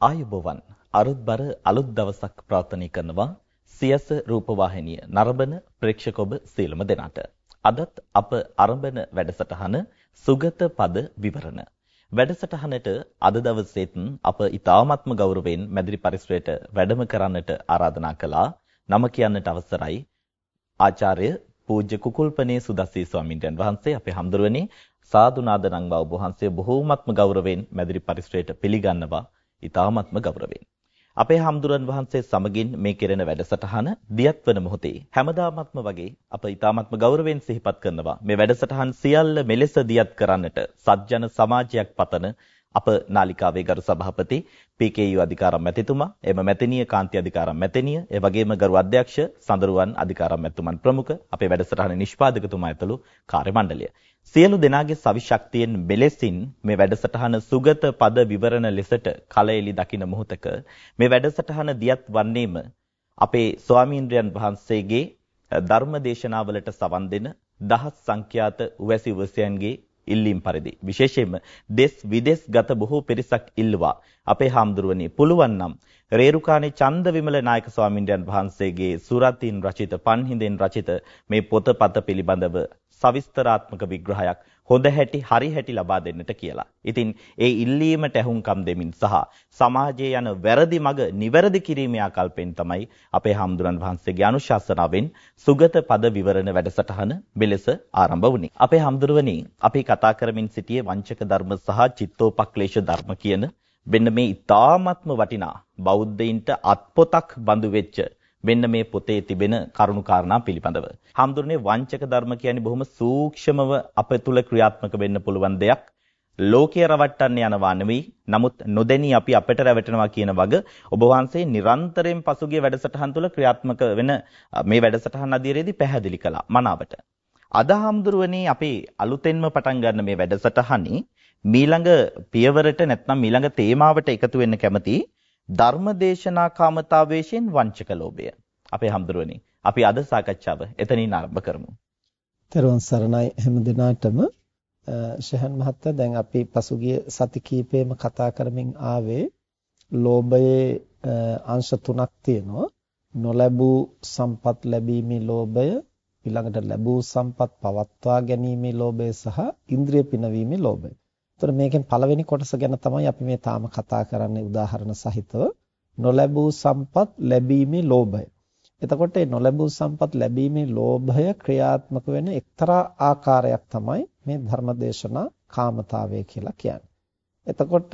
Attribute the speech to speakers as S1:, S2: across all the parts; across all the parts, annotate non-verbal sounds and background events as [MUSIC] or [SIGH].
S1: ආයුබෝවන් අරුත්බර අලුත් දවසක් ප්‍රාර්ථනා කරනවා. සියස රූපවාහිනිය නරඹන ප්‍රේක්ෂක ඔබ සියලුම දෙනාට. අදත් අප ආරම්භන වැඩසටහන සුගත පද විවරණ. වැඩසටහනට අද දවසේත් අප ඊ타ත්ම ගෞරවයෙන් මැදිරි පරිසරයට වැඩම කරන්නට ආරාධනා කළා. නම කියන්නට අවසරයි. ආචාර්ය පූජ්‍ය කුකුල්පනේ සුදස්සී ස්වාමීන් වහන්සේ අපේ හම්දුරුවනේ. සාදු නාද නංවා ඔබ වහන්සේ බොහෝමත්ම ගෞරවයෙන් මැදිරි පරිසරයට පිළිගන්නවා. ඊ타ත්ම ගෞරවයෙන්. අපේ හම්දුරන් වහන්සේ සමගින් මේ කෙරෙන වැඩසටහන දියත් වන මොහොතේ හැමදාමත්ම වගේ අප ඊ타ත්ම ගෞරවයෙන් සිහිපත් කරනවා මේ වැඩසටහන් සියල්ල මෙලෙස දියත් කරන්නට සත්ජන සමාජයක් පතන අප නාලිකාවේ ගරු සභාපති PKU අධිකාරම් මැතිතුමා එම මැතිණිය කාන්ති අධිකාරම් මැතිණිය ඒ වගේම ගරු අධ්‍යක්ෂ සඳරුවන් අධිකාරම් මැතිතුමන් ප්‍රමුඛ අපේ වැඩසටහනේ නිෂ්පාදකතුමා ඇතුළු කාර්ය මණ්ඩලය සියලු දෙනාගේ සවිශක්තියෙන් මෙලෙසින් මේ වැඩසටහන සුගත පද විවරණ ලෙසට කලෙලි දකින මොහොතක මේ වැඩසටහන දියත් වන්නේම අපේ ස්වාමීන්ද්‍රයන් වහන්සේගේ ධර්ම දේශනාවලට සවන් දෙන දහස් සංඛ්‍යාත උවැසි උවැසියන්ගේ ඉල්ලීම් පරිදි. විශේෂයෙන්ම දෙස් විදෙස් ගත බොහෝ පිරිසක් ඉල්ලුවා. අපේ හාමුදුරුවනි පුළුවන් නම් රේරුකානේ චන්ද විමල නායක ස්වාමින්වයන් වහන්සේගේ සුරතින් රචිත පන්හිඳෙන් රචිත මේ පොතපත පිළිබඳව සවිස්තරාත්මක විග්‍රහයක් හොඳ හැටි හරි හැටි ලබා දෙන්නට කියලා. ඉතින් ඒ ඉල්ලීමට ඇහුම්කම් දෙමින් සහ සමාජයේ යන වැරදි මඟ නිවැරදි කිරීමේ ආකල්පෙන් තමයි අපේ හාමුදුරන් වහන්සේගේ අනුශාසනාවෙන් සුගත පද විවරණ වැඩසටහන මෙලෙස ආරම්භ වුණේ. අපේ හාමුදුරුවනි අපි කතා කරමින් සිටියේ වංචක ධර්ම සහ චිත්තෝපක්ලේශ ධර්ම කියන මෙන්න මේ ඊ타ත්ම වටිනා බෞද්ධයින්ට අත්පොතක් බඳු වෙච්ච මෙන්න මේ පොතේ තිබෙන කරුණු කාරණා පිළිබඳව. හාමුදුරනේ වංචක ධර්ම කියන්නේ බොහොම සූක්ෂමව අප තුල ක්‍රියාත්මක වෙන්න පුළුවන් දෙයක්. ලෝකය රවට්ටන්න යනවා නෙවෙයි. නමුත් නොදැනී අපි අපට රැවටෙනවා කියන වග ඔබ වහන්සේ නිරන්තරයෙන් පසුගිය වැඩසටහන් තුල ක්‍රියාත්මක වෙන මේ වැඩසටහන් අධීරයේදී පැහැදිලි කළා මනාවට. අද හාමුදුරුවනේ අපි අලුතෙන්ම පටන් ගන්න මේ වැඩසටහනේ මීළඟ පියවරට නැත්නම් මීළඟ තේමාවට එකතු වෙන්න කැමති ධර්මදේශනා කාමතාවේශයෙන් වංචක ලෝභය. අපේ හැමදෙරෝනි අපි අද සාකච්ඡාව එතනින් ආරම්භ කරමු.
S2: තෙරුවන් සරණයි හැම දිනාටම ශහන් මහත්තයා දැන් අපි පසුගිය සති කීපෙම කතා කරමින් ආවේ ලෝභයේ අංශ තුනක් තියෙනවා. නොලැබූ සම්පත් ලැබීමේ ලෝභය, ඊළඟට ලැබූ සම්පත් පවත්වා ගැනීමේ ලෝභය සහ ඉන්ද්‍රිය පිනවීමේ ලෝභය. එතකොට මේකෙන් පළවෙනි කොටස ගැන තමයි අපි මේ තාම කතා කරන්නේ උදාහරණ සහිතව නොලැබූ සම්පත් ලැබීමේ ලෝභය. එතකොට මේ නොලැබූ සම්පත් ලැබීමේ ලෝභය ක්‍රියාත්මක වෙන එක්තරා ආකාරයක් තමයි මේ ධර්මදේශනා කාමතාවය කියලා කියන්නේ. එතකොට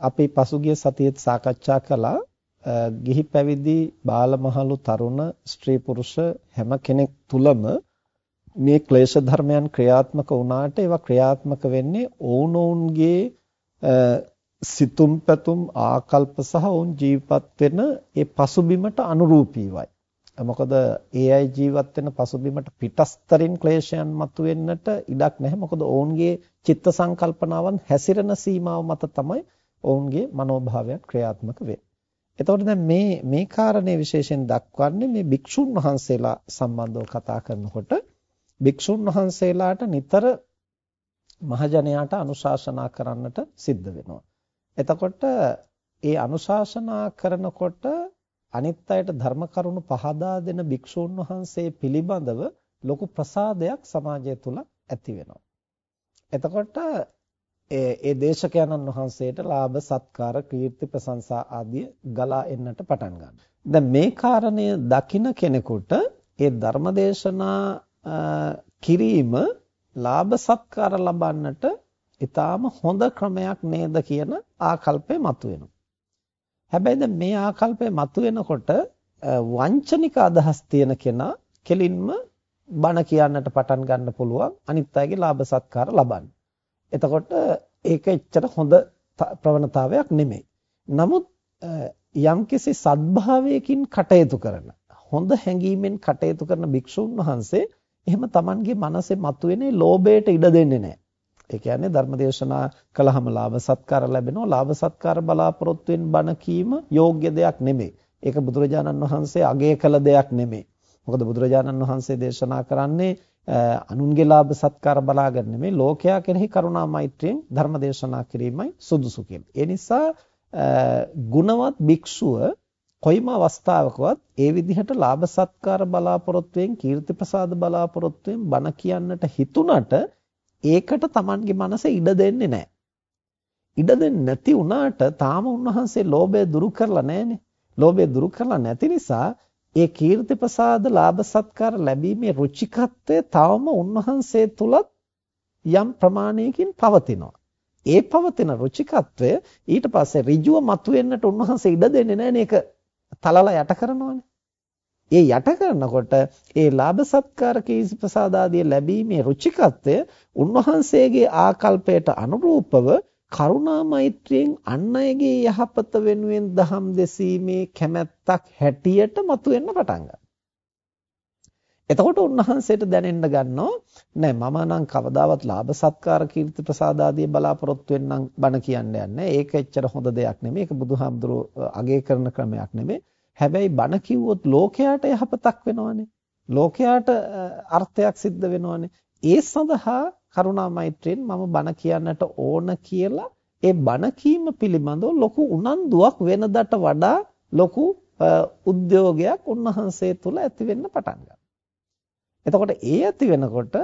S2: අපි පසුගිය සතියේත් සාකච්ඡා කළා ගිහි පැවිදි බාලමහලු තරුණ ස්ත්‍රී පුරුෂ හැම කෙනෙක් තුලම මේ ක්ලේශ ධර්මයන් ක්‍රියාත්මක වුණාට ඒවා ක්‍රියාත්මක වෙන්නේ ඕනෝන්ගේ සිතුම් පැතුම් ආකල්ප සහ ඔවුන් ජීවත් වෙන ඒ පසුබිමට අනුරූපීවයි. මොකද ඒ අය ජීවත් වෙන පසුබිමට පිටස්තරින් ක්ලේශයන් මතුවෙන්නට ඉඩක් නැහැ. මොකද ඔවුන්ගේ චිත්ත සංකල්පනාවන් හැසිරෙන සීමාව මත තමයි ඔවුන්ගේ මනෝභාවයන් ක්‍රියාත්මක වෙන්නේ. එතකොට දැන් මේ මේ කාරණේ විශේෂයෙන් දක්වන්නේ මේ භික්ෂුන් වහන්සේලා සම්බන්ධව කතා කරනකොට භික්ෂුන් වහන්සේලාට නිතර මහජනයාට අනුශාසනා කරන්නට සිද්ධ වෙනවා. එතකොට ඒ අනුශාසනා කරනකොට අනිත් අයට ධර්ම කරුණු පහදා දෙන භික්ෂුන් වහන්සේ පිළිබඳව ලොකු ප්‍රසාදයක් සමාජය තුල ඇති වෙනවා. එතකොට ඒ දේශකයන්න් වහන්සේට ලාභ සත්කාර කීර්ති ප්‍රශංසා ආදී ගලා එන්නට පටන් ගන්නවා. දැන් මේ කාරණය දකින කෙනෙකුට ඒ ධර්මදේශනා කිරීම ලාභ සත්කාර ලබන්නට ඊටාම හොඳ ක්‍රමයක් නේද කියන ආකල්පය මතුවෙනවා. හැබැයි දැන් මේ ආකල්පය මතුවෙනකොට වංචනික අදහස් තියෙන කෙනා කෙලින්ම බණ කියන්නට පටන් ගන්න පුළුවන් අනිත් අයගේ ලාභ සත්කාර ලබන්න. එතකොට ඒක එච්චර හොඳ ප්‍රවණතාවයක් නෙමෙයි. නමුත් යම්කිසි සද්භාවයකින් කටයුතු කරන හොඳ හැඟීමෙන් කටයුතු කරන භික්ෂුන් වහන්සේ එහෙම Tamanගේ මනසේ මතුවෙන ලෝභයට ඉඩ දෙන්නේ නැහැ. ඒ කියන්නේ ධර්මදේශනා කළාම ලාභ සත්කාර ලැබෙනවා. ලාභ සත්කාර බලාපොරොත්තුෙන් බණ කීම යෝග්‍ය දෙයක් නෙමෙයි. ඒක බුදුරජාණන් වහන්සේ අගය කළ දෙයක් නෙමෙයි. මොකද බුදුරජාණන් වහන්සේ දේශනා කරන්නේ අනුන්ගේ ලාභ සත්කාර බලාගෙන නෙමෙයි ලෝකයා කෙරෙහි කරුණා මෛත්‍රියෙන් ධර්ම දේශනා කිරීමයි සුදුසු කියලා. ඒ නිසා ගුණවත් භික්ෂුව කොයිම අවස්ථාවකවත් ඒ විදිහට ලාභ සත්කාර බලාපොරොත්තුෙන් කීර්ති ප්‍රසාද බලාපොරොත්තුෙන් බණ කියන්නට හිතුණට ඒකට Tamanගේ මනස ඉඩ දෙන්නේ නැහැ. ඉඩ දෙන්නේ නැති වුණාට තාම උන්වහන්සේ ලෝභය දුරු කරලා නැහනේ. ලෝභය දුරු කරලා නැති නිසා ඒ කීර්ති ප්‍රසාද ලාභ සත්කාර ලැබීමේ රුචිකත්වය තවම උන්වහන්සේ තුලත් යම් ප්‍රමාණයකින් පවතිනවා. ඒ පවතින රුචිකත්වය ඊට පස්සේ ඍජුව මතුවෙන්නට උන්වහන්සේ ඉඩ දෙන්නේ නැහැ නේක තලලා යට කරනවානේ. ඒ යට කරනකොට ඒ ලාභ සත්කාර කීර්ති ප්‍රසාද ආදී ලැබීමේ රුචිකත්වය උන්වහන්සේගේ ආකල්පයට අනුරූපව කරුණා මෛත්‍රියෙන් අන් අයගේ යහපත වෙනුවෙන් දහම් දෙසීමේ කැමැත්තක් හැටියට මතුවෙන්න පටන් ගන්නවා. එතකොට උන්වහන්සේට දැනෙන්න ගන්නවා නෑ මම නම් කවදාවත් ලාභ සත්කාර කීර්ති ප්‍රසාද ආදී බලාපොරොත්තු වෙන්නම් බණ කියන්නේ නැහැ. ඒක එච්චර හොඳ දෙයක් නෙමෙයි. ඒක බුදුහාමුදුරුවෝ අගය කරන ක්‍රමයක් නෙමෙයි. හැබැයි බණ කිව්වොත් ලෝකයට යහපතක් වෙනවනේ. ලෝකයට අර්ථයක් සිද්ධ වෙනවනේ. ඒ සඳහා කරුණා මෛත්‍රියෙන් මම බණ කියන්නට ඕන කියලා ඒ බණ කීම පිළිබඳව ලොකු උනන්දුවක් වෙනදට වඩා ලොකු උද්‍යෝගයක් උන්වහන්සේ තුල ඇති වෙන්න පටන් එතකොට ඒ ඇති වෙනකොට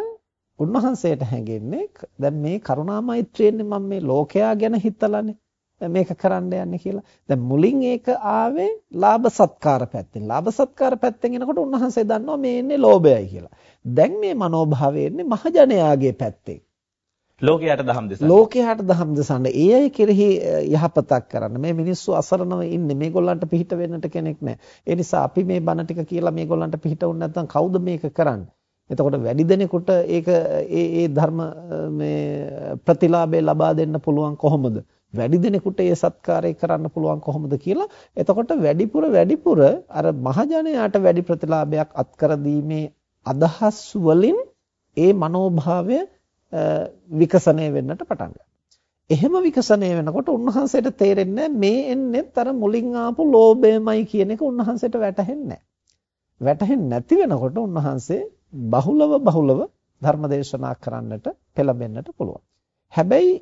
S2: උන්වහන්සේට හැඟෙන්නේ දැන් මේ කරුණා මෛත්‍රියෙන්නේ මම මේ ලෝකයා ගැන හිතලානේ මේක කරන්න යන්නේ කියලා. දැන් මුලින් ඒක ආවේ ලාභ සත්කාර පැත්තෙන්. ලාභ සත්කාර පැත්තෙන් එනකොට උන්වහන්සේ දන්නවා මේ ඉන්නේ ලෝභයයි කියලා. දැන් මේ මනෝභාවය එන්නේ මහජනයාගේ පැත්තෙන්.
S1: ලෝකයට දහම් දෙසන්න.
S2: ලෝකයට දහම් දෙසන්න. ඒ අය කෙරෙහි යහපතක් කරන්න. මේ මිනිස්සු අසරණව ඉන්නේ. මේගොල්ලන්ට පිහිට වෙන්නට කෙනෙක් නැහැ. ඒ නිසා අපි මේ බණ ටික කියලා මේගොල්ලන්ට පිහිට වුණ නැත්නම් කවුද මේක කරන්නේ? එතකොට වැඩි දෙනෙකුට ඒක ඒ ඒ ධර්ම මේ ප්‍රතිලාභය ලබා දෙන්න පුළුවන් කොහොමද? වැඩි දෙනෙකුට ඒ සත්කාරය කරන්න පුළුවන් කොහොමද කියලා එතකොට වැඩිපුර වැඩිපුර අර මහජනයාට වැඩි ප්‍රතිලාභයක් අත්කර දීමේ අදහස් වලින් ඒ මනෝභාවය විකසණය වෙන්නට පටන් එහෙම විකසණය වෙනකොට උන්වහන්සේට තේරෙන්නේ මේ එන්නේත් අර මුලින් ආපු ලෝභයමයි කියන එක උන්වහන්සේට වැටහෙන්නේ නැහැ. වැටහෙන්නේ නැති වෙනකොට උන්වහන්සේ බහුලව බහුලව ධර්මදේශනා කරන්නට පෙළඹෙන්නට පුළුවන්. හැබැයි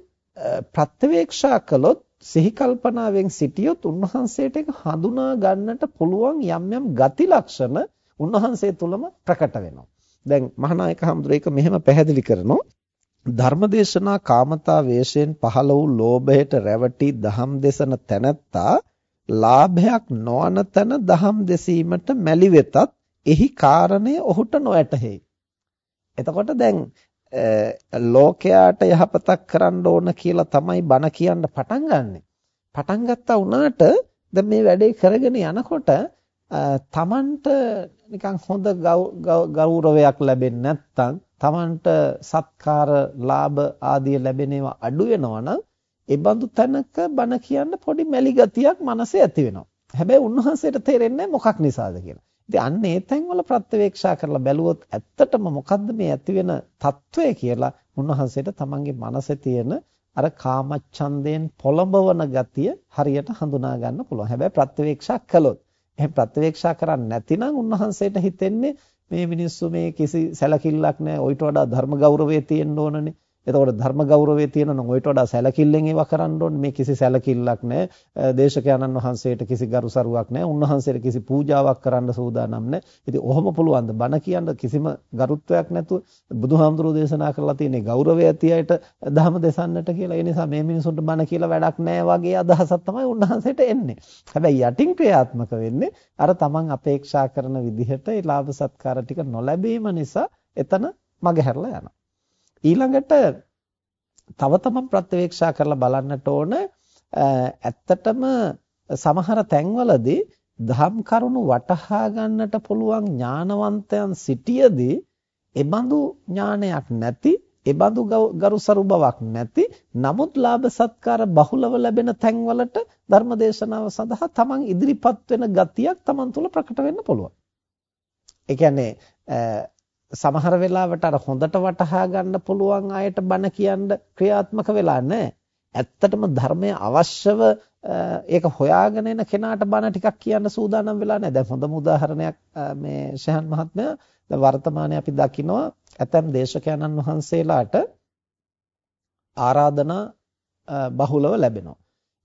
S2: ප්‍රත්‍යවේක්ෂා කළොත් සිහි කල්පනාවෙන් සිටියොත් උන්වහන්සේට ඒක හඳුනා ගන්නට පුළුවන් යම් යම් ගති ලක්ෂණ උන්වහන්සේ තුලම ප්‍රකට වෙනවා. දැන් මහානායක හඳුර ඒක මෙහෙම පැහැදිලි කරනවා. ධර්මදේශනා කාමතා වේශයෙන් පහළ වූ ලෝභයට රැවටි දහම් දෙසන තැනැත්තා ලාභයක් නොවන තැන දහම් දෙසීමට මැලි වෙතත් එහි කාරණය ඔහුට නොඇතහෙයි. එතකොට දැන් ලෝකයාට යහපතක් කරන්න ඕන කියලා තමයි බණ කියන්න පටන් ගන්නෙ. පටන් ගත්තා වුණාට දැන් මේ වැඩේ කරගෙන යනකොට තමන්ට නිකන් හොඳ ගෞරවයක් ලැබෙන්නේ නැත්නම් තමන්ට සත්කාර ලාභ ආදී ලැබෙන ඒවා අඩු වෙනවනම් ඒ බඳු තැනක බන කියන්න පොඩි මැලි ගතියක් මනසේ ඇති වෙනවා. හැබැයි උන්වහන්සේට තේරෙන්නේ මොකක් නිසාද කියලා. ඉතින් අන්න ඒ තැන්වල ප්‍රත්‍යවේක්ෂා කරලා බැලුවොත් ඇත්තටම මොකද්ද මේ ඇති වෙන తত্ত্বය කියලා උන්වහන්සේට තමන්ගේ මනසේ තියෙන අර කාමච්ඡන්දයෙන් පොළඹවන ගතිය හරියට හඳුනා ගන්න පුළුවන්. හැබැයි ප්‍රත්‍යවේක්ෂා කළොත් එහෙන් ප්‍රත්‍යවේක්ෂා කරන්නේ නැතිනම් උන්වහන්සේට හිතෙන්නේ මේ මිනිස්සු මේ කිසි සැලකිල්ලක් නැහැ. ඔయిత වඩා ධර්ම ගෞරවය තියෙන්න ඕනනේ. එතකොට ධර්ම ගෞරවය තියෙනවා නම් ඔයිට වඩා සැලකිල්ලෙන් ඒවා කරන්න ඕනේ. මේ කිසි සැලකිල්ලක් නැහැ. දේශකයන්න් වහන්සේට කිසි ගරුසරුවක් නැහැ. උන්වහන්සේට කිසි පූජාවක් කරන්න සූදානම් නැහැ. ඉතින් ඔහොම පුළුවන් ද බණ කියන්න කිසිම ගරුත්වයක් නැතුව බුදුහාමුදුරුවෝ දේශනා කරලා තියෙන ගෞරවය ඇති අයට ධර්ම දෙසන්නට කියලා. ඒ නිසා මේ මිනිසුන්ට බණ කියලා වැඩක් නැහැ වගේ අදහසක් තමයි උන්වහන්සේට එන්නේ. හැබැයි යටින් ක්‍රියාත්මක වෙන්නේ අර තමන් අපේක්ෂා කරන විදිහට ඒ ලාභ සත්කාර ටික නොලැබීම නිසා එතන මගහැරලා යනවා. ඊළඟට තව තමන් ප්‍රත්‍යවේක්ෂා කරලා බලන්නට ඕන ඇත්තටම සමහර තැන්වලදී ධම් කරුණු වටහා ගන්නට පුළුවන් ඥානවන්තයන් සිටියේදී එබඳු ඥානයක් නැති එබඳු ගරුසරු බවක් නැති නමුත් ලාභ සත්කාර බහුලව ලැබෙන තැන්වලට ධර්මදේශනාව සඳහා තමන් ඉදිරිපත් වෙන ගතියක් තමන් තුළ ප්‍රකට වෙන්න පුළුවන්. ඒ කියන්නේ සමහර වෙලාවට අර හොඳට වටහා ගන්න පුළුවන් අයට බණ කියන්න ක්‍රියාත්මක වෙලා නැහැ. ඇත්තටම ධර්මය අවශ්‍යව ඒක හොයාගෙන එන කෙනාට බණ ටිකක් කියන්න සූදානම් වෙලා නැහැ. දැන් හොඳම උදාහරණයක් මේ ශහන් මහත්මයා දැන් වර්තමානයේ අපි දකිනවා ඇතැම් දේශකයන්න් වහන්සේලාට ආරාධනා බහුලව ලැබෙනවා.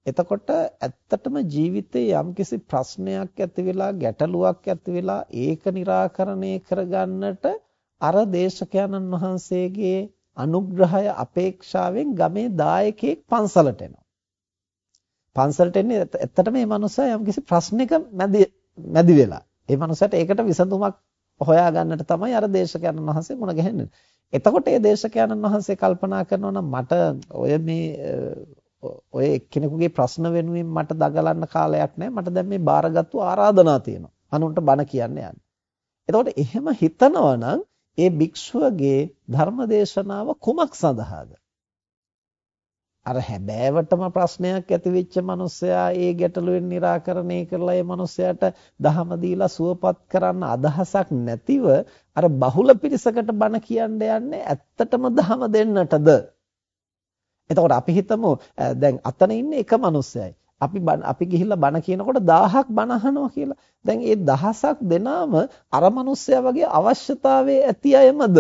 S2: එතකොට ඇත්තටම ජීවිතේ යම්කිසි ප්‍රශ්නයක් ඇති වෙලා ගැටලුවක් ඇති වෙලා ඒක निराකරණය කරගන්නට අර දේශකයන්න් වහන්සේගේ අනුග්‍රහය අපේක්ෂාවෙන් ගමේ දායකයෙක් පන්සලට එනවා. පන්සලට එන්නේ ඇත්තටම මේ මනුස්සයා යම්කිසි ප්‍රශ්නයක මැදි මැදි වෙලා. ඒ මනුස්සයාට ඒකට විසඳුමක් හොයා ගන්නට තමයි අර දේශකයන්න් වහන්සේ මුණ ගැහෙන්නේ. එතකොට ඒ දේශකයන්න් වහන්සේ කල්පනා කරනවා නම් මට ඔය මේ ඔය එක්කෙනෙකුගේ ප්‍රශ්න වෙනුවෙන් මට දගලන්න කාලයක් නැහැ. මට දැන් මේ බාරගත්තු ආරාධනා තියෙනවා. අනුන්ට බණ කියන්න යන්න. එතකොට එහෙම හිතනවා නම් ඒ භික්ෂුවගේ ධර්මදේශනාව කුමක් සඳහාද? අර හැබෑවටම ප්‍රශ්නයක් ඇති වෙච්ච මිනිස්සයා ඒ ගැටලුවෙන් निराකරණය කරලා ඒ මිනිස්සයාට දහම දීලා සුවපත් කරන්න අදහසක් නැතිව අර බහුල පිරිසකට බණ කියන්න යන්නේ ඇත්තටම දහම දෙන්නටද එතකොට අපි හිතමු දැන් අතන ඉන්නේ එක මිනිස්සයයි අපි අපි ගිහිල්ලා බණ කියනකොට 1000ක් බණ අහනවා කියලා. දැන් ඒ දහසක් දෙනාම අර මිනිස්සයා වගේ අවශ්‍යතාවයේ ඇති අයමද?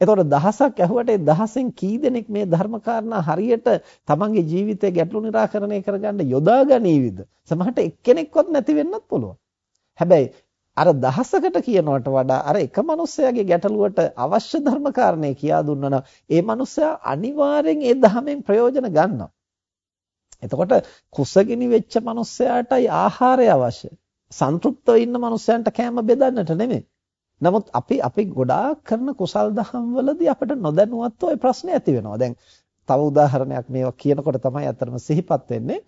S2: එතකොට දහසක් ඇහුවට ඒ දහසෙන් කී දෙනෙක් මේ ධර්ම කාරණා හරියට තමන්ගේ ජීවිතේ ගැටලු निराකරණය කරගන්න යොදා ගනීවිද? සමහරට එක්කෙනෙක්වත් නැති වෙන්නත් පුළුවන්. හැබැයි අර දහසකට කියනවට වඩා අර එක මිනිස්සයාගේ ගැටලුවට අවශ්‍ය ධර්ම කාරණේ කියා දුන්නා නම් ඒ මිනිස්සයා අනිවාර්යෙන් ඒ ධහමෙන් ප්‍රයෝජන ගන්නවා. එතකොට කුසගිනි වෙච්ච මිනිස්සයාටයි ආහාරය අවශ්‍ය. සන්තුෂ්තව ඉන්න මිනිස්සයන්ට කෑම බෙදන්නට නෙමෙයි. නමුත් අපි අපි ගොඩාක් කරන කුසල් දහම් වලදී අපිට නොදැනුවත්ව ওই ප්‍රශ්නේ ඇති වෙනවා. දැන් තව උදාහරණයක් මේවා කියනකොට තමයි අතරම සිහිපත් වෙන්නේ.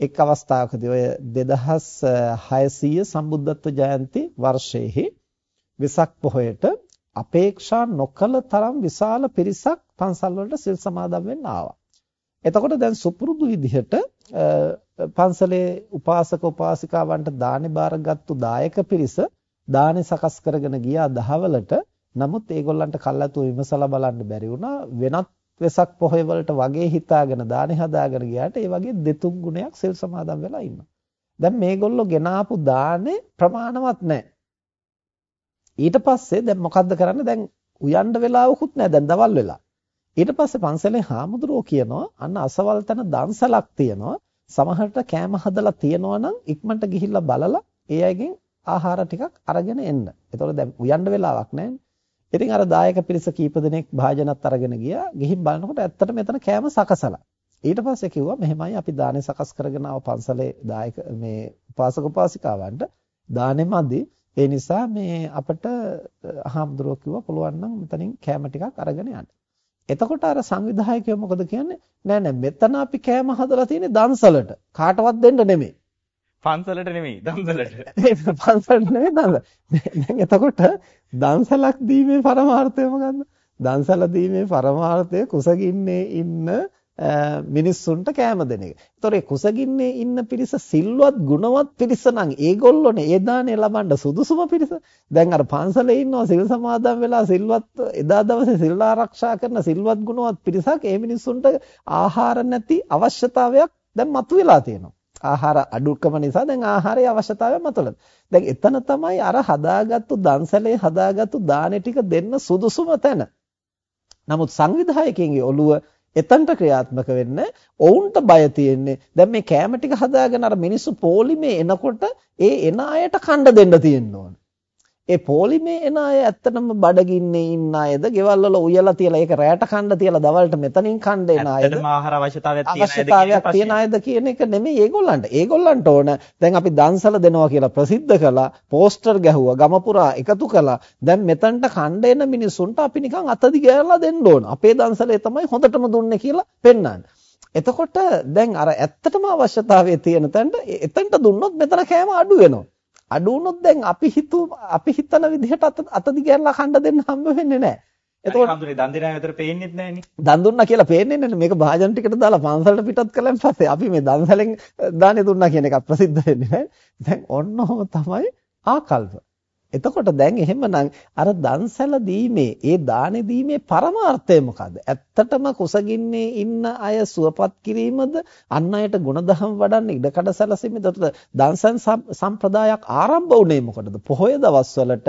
S2: එක් අවස්ථාවකදී ඔය 2600 සම්බුද්ධත්ව ජයන්ති වර්ෂයේහි වෙසක් පොහොයට අපේක්ෂා නොකල තරම් විශාල පිරිසක් පන්සල් වලට සිල් සමාදන් වෙන්න ආවා. එතකොට දැන් සුපුරුදු විදිහට පන්සලේ උපාසක උපාසිකාවන්ට දානේ බාරගත්තු දායක පිරිස දානේ සකස් කරගෙන ගියා දහවලට නමුත් ඒගොල්ලන්ට කල්ලාතු විමසලා බලන්න බැරි වුණා වෙනත් වෙසක් පොහොය වලට වගේ හිතාගෙන දානේ හදාගෙන ගියාට ඒ වගේ දෙතුන් ගුණයක් සිල් සමාදන් වෙලා ඉන්නවා. දැන් මේගොල්ලෝ ගෙනාපු දානේ ප්‍රමාණවත් නැහැ. ඊට පස්සේ දැන් මොකද්ද කරන්නේ? දැන් උයන්න වෙලාවකුත් නැහැ. දැන් දවල් වෙලා. ඊට පස්සේ පන්සලේ හාමුදුරුවෝ කියනවා අන්න අසවල් තැන දන්සලක් තියෙනවා. සමහරට කෑම හදලා තියෙනවා නම් ඉක්මනට ගිහිල්ලා බලලා ඒ අයගෙන් ආහාර ටිකක් අරගෙන එන්න. ඒතකොට දැන් උයන්න වෙලාවක් නැහැ. ඉතින් අර දායක පිරිස කීප දෙනෙක් භාජනත් අරගෙන ගියා. ගිහින් බලනකොට ඇත්තට මෙතන කෑම සකසලා. ඊට පස්සේ කිව්වා මෙහෙමයි අපි දානේ සකස් කරගෙන ආව පන්සලේ දායක මේ උපාසක උපාසිකාවන්ට දානේ මදි. ඒ නිසා මේ අපිට හාමුදුරුවෝ කිව්වා පුළුවන් නම් මෙතනින් කෑම ටිකක් අරගෙන යන්න. එතකොට අර සංවිධායකයෝ මොකද කියන්නේ? නෑ නෑ මෙතන අපි කෑම හදලා තියෙන්නේ දන්සලට. කාටවත් දෙන්න නෙමෙයි.
S1: පන්සලට නෙමෙයි දන්සලට. [LAUGHS]
S2: පන්සලට නෙමෙයි දන්සල. දැන් එතකොට දන්සලක් දීමේ පරමාර්ථය මොකද්ද? දන්සල දීමේ පරමාර්ථය කුසගින්නේ ඉන්න මිනිස්සුන්ට කෑම දෙන එක. ඒතොර කුසගින්නේ ඉන්න පිරිස සිල්වත් ගුණවත් පිරිස නම් ඒගොල්ලෝනේ ඒ දානේ ලබන්න සුදුසුම පිරිස. දැන් අර පන්සලේ ඉන්නවා සිල් සමාදන් වෙලා සිල්වත් එදා දවසේ සිල් ආරක්ෂා කරන සිල්වත් ගුණවත් පිරිසක් ඒ මිනිස්සුන්ට ආහාර නැති අවශ්‍යතාවයක් දැන් මතුවලා තියෙනවා. ආහාර අඩුකම නිසා දැන් ආහාරයේ අවශ්‍යතාවය මතුවලා. දැන් එතන තමයි අර හදාගත්තු දන්සලේ හදාගත්තු දානේ ටික දෙන්න සුදුසුම තැන. නමුත් සංවිධායකයන්ගේ ඔළුව එතනට ක්‍රියාත්මක වෙන්න ඔවුන්ට බය තියෙන්නේ. දැන් මේ කැම ටික හදාගෙන අර මිනිස්සු පොලිමේ එනකොට ඒ එන අයට කණ්ඩ දෙන්න තියෙන්න ඕන. ඒ පොලිමේ එන අය ඇත්තටම බඩගින්නේ ඉන්න අයද, ගෙවල් වල උයලා තියලා ඒක රැයට කන්න තියලා දවල්ට මෙතනින් කන්න එන අයද?
S1: ඇත්තටම ආහාර අවශ්‍යතාවයක්
S2: තියෙන අයද කියන එක නෙමෙයි ඒගොල්ලන්ට. ඒගොල්ලන්ට ඕන දැන් අපි දන්සල දෙනවා කියලා ප්‍රසිද්ධ කළා, පෝස්ටර් ගැහුවා, ගම පුරා එකතු කළා. දැන් මෙතනට කන්න එන මිනිසුන්ට අපි නිකන් අතදි ගෑරලා දෙන්න ඕන. අපේ දන්සලේ තමයි හොඳටම දුන්නේ කියලා පෙන්වන්න. එතකොට දැන් අර ඇත්තටම අවශ්‍යතාවයේ තියෙන තැනට එතනට දුන්නොත් මෙතන කෑම අඩු වෙනවා. අඩු වුණොත් දැන් අපි හිතු අපි හිතන විදිහට අත අත දිගහැරලා කණ්ඩ දෙන්න හම්බ වෙන්නේ නැහැ.
S1: එතකොට හඳුනේ දන් දෙනා විතර පේන්නේත් නැහනේ.
S2: දන් දුන්නා කියලා පේන්නේ නැහැ. මේක භාජන ටිකට දාලා පන්සලට පිටත් කළාන් පස්සේ අපි මේ දන්සලෙන් දානේ දුන්නා කියන එක ප්‍රසිද්ධ වෙන්නේ නැහැ. දැන් ඔන්නෝම තමයි ආකල්ප. එතකොට දැන් එහෙමනම් අර දන්සැල දීමේ ඒ දානෙ දීමේ පරමාර්ථය මොකද්ද? ඇත්තටම කුසගින්නේ ඉන්න අය සුවපත් කිරීමද? අන් අයට ගුණධම් වඩන්න ඉඩකඩ සැලසීමද? දන්සන් සම්ප්‍රදායක් ආරම්භ වුණේ මොකටද? පොහොය දවස්වලට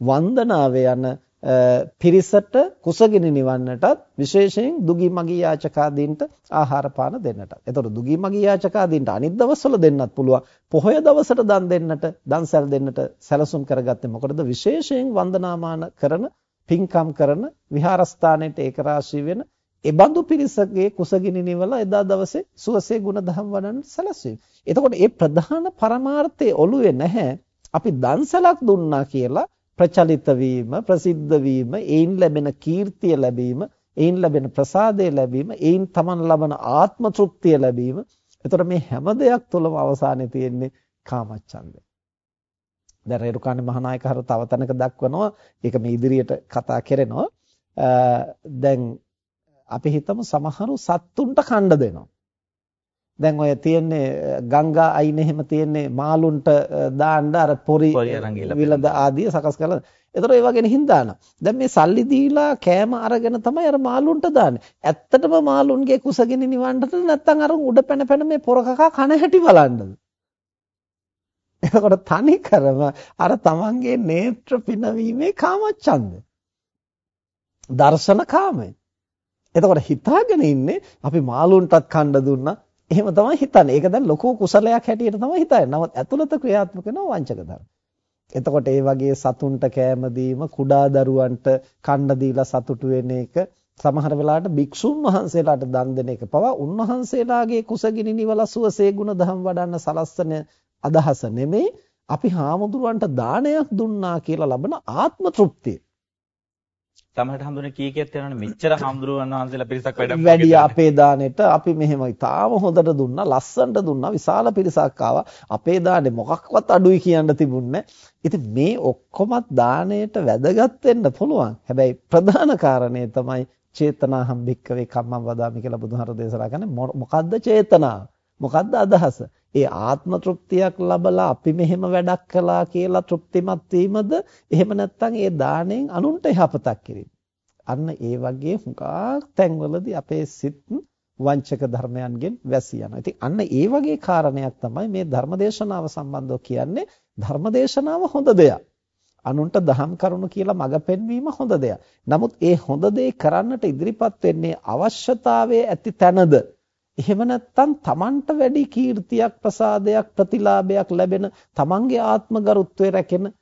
S2: වන්දනාවේ යන පිරිසට කුසගිනි නිවන්නටත් විශේෂයෙන් දුගී මගී යාචකාදීන්ට ආහාර පාන දෙන්නටත්. එතකොට දුගී මගී යාචකාදීන්ට අනිත් දවස්වල දෙන්නත් පුළුවන්. පොහොය දවසට දන් දෙන්නට, දන්සැල් දෙන්නට සැලසුම් කරගත්තේ මොකටද? විශේෂයෙන් වන්දනාමාන කරන, පින්කම් කරන, විහාරස්ථානයේ ඒක රාශී වෙන එබඳු පිරිසගේ කුසගිනි නිවල එදා දවසේ සුවසේ ගුණධම් වඩන්න සැලසුවීම. එතකොට මේ ප්‍රධාන පරමාර්ථය ඔළුවේ නැහැ. අපි දන්සලක් දුන්නා කියලා ප්‍රචලිත වීම, ප්‍රසිද්ධ වීම, ඒයින් ලැබෙන කීර්තිය ලැබීම, ඒයින් ලැබෙන ප්‍රසාදය ලැබීම, ඒයින් Taman ලබන ආත්ම තෘප්තිය ලැබීම. එතකොට මේ හැම දෙයක් තුළම අවසානයේ තියෙන්නේ කාමච්ඡන්දය. දැන් රේරුකාණේ මහානායක හර තව තැනක දක්වනවා ඒක මේ ඉදිරියට කතා කරනවා. දැන් අපි හිතමු සමහරු සත්තුන්ට කණ්ඩ දෙනවා. දැන් ඔය තියෙන්නේ ගංගා අයින එහෙම තියෙන්නේ මාළුන්ට දාන්න අර පොරි විලඳ ආදිය සකස් කරලා. ඒතර ඒ වගේ නිහින් දානවා. දැන් මේ සල්ලි දීලා කෑම අරගෙන තමයි අර මාළුන්ට දාන්නේ. ඇත්තටම මාළුන්ගේ කුසගිනි නිවන්නට නැත්නම් අර උඩ පැන පැන මේ පොරකකා කන හැටි බලන්නද? එතකොට තනි කරම අර තමන්ගේ නේත්‍ර පිනවීමේ කාමච්ඡන්ද. දර්ශන කාමය. එතකොට හිතාගෙන ඉන්නේ අපි මාළුන්ටත් කණ්ඩ දුන්නා එහෙම තමයි හිතන්නේ. ඒක දැන් ලොකු කුසලයක් හැටියට තමයි හිතන්නේ. නමුත් ඇතුළත ක්‍රියාත්මක වෙනවා වංචක ධර්ම. එතකොට ඒ වගේ සතුන්ට කෑම දීම, කුඩා දරුවන්ට කන්න දීලා සතුටු වෙන එක, සමහර වෙලාවට භික්ෂුන් වහන්සේලාට දන් දෙන එක පවා උන්වහන්සේලාගේ කුසගිනි නිවල සුවසේ ගුණ දහම් වඩන්න සලස්සන අදහස නෙමෙයි අපි හාමුදුරුවන්ට දානයක් දුන්නා කියලා ලබන ආත්ම තෘප්තිය.
S1: තමකට හඳුන කී කීයක් යනවනේ මෙච්චර හඳුරුවන් වහන්සේලා පිරිසක් වැඩ
S2: වැඩි අපේ දානෙට අපි මෙහෙම තාම හොඳට දුන්නා ලස්සනට දුන්නා විශාල පිරිසක් ආවා. අපේ දානේ මොකක්වත් අඩුයි කියන්න තිබුණේ ඉතින් මේ ඔක්කොමත් දාණයට වැදගත් වෙන්න පුළුවන්. හැබැයි ප්‍රධාන කාරණේ තමයි චේතනාහම් භික්කවේ කම්මං වදාමි කියලා බුදුහාර දේශනා කරන්නේ. මොකද්ද චේතනාව? මොකද්ද අදහස ඒ ආත්ම තෘප්තියක් ලබලා අපි මෙහෙම වැඩක් කළා කියලා තෘප්තිමත් වීමද එහෙම නැත්නම් ඒ දාණයෙන් අනුන්ට යහපතක් කිරීම අන්න ඒ වගේ හුඟක් තැන්වලදී අපේ සිත් වංචක ධර්මයන්ගෙන් වැසී යනවා. ඉතින් අන්න ඒ වගේ කාරණයක් තමයි මේ ධර්මදේශනාව සම්බන්ධව කියන්නේ ධර්මදේශනාව හොඳ දෙයක්. අනුන්ට දහම් කරුණු කියලා මඟ පෙන්වීම හොඳ දෙයක්. නමුත් ඒ හොඳ දේ කරන්නට ඉදිරිපත් වෙන්නේ අවශ්‍යතාවයේ ඇති තැනද එහෙම නැත්නම් Tamanට වැඩි කීර්තියක් ප්‍රසාදයක් ප්‍රතිලාභයක් ලැබෙන Tamanගේ ආත්ම ගරුත්වය රැකෙන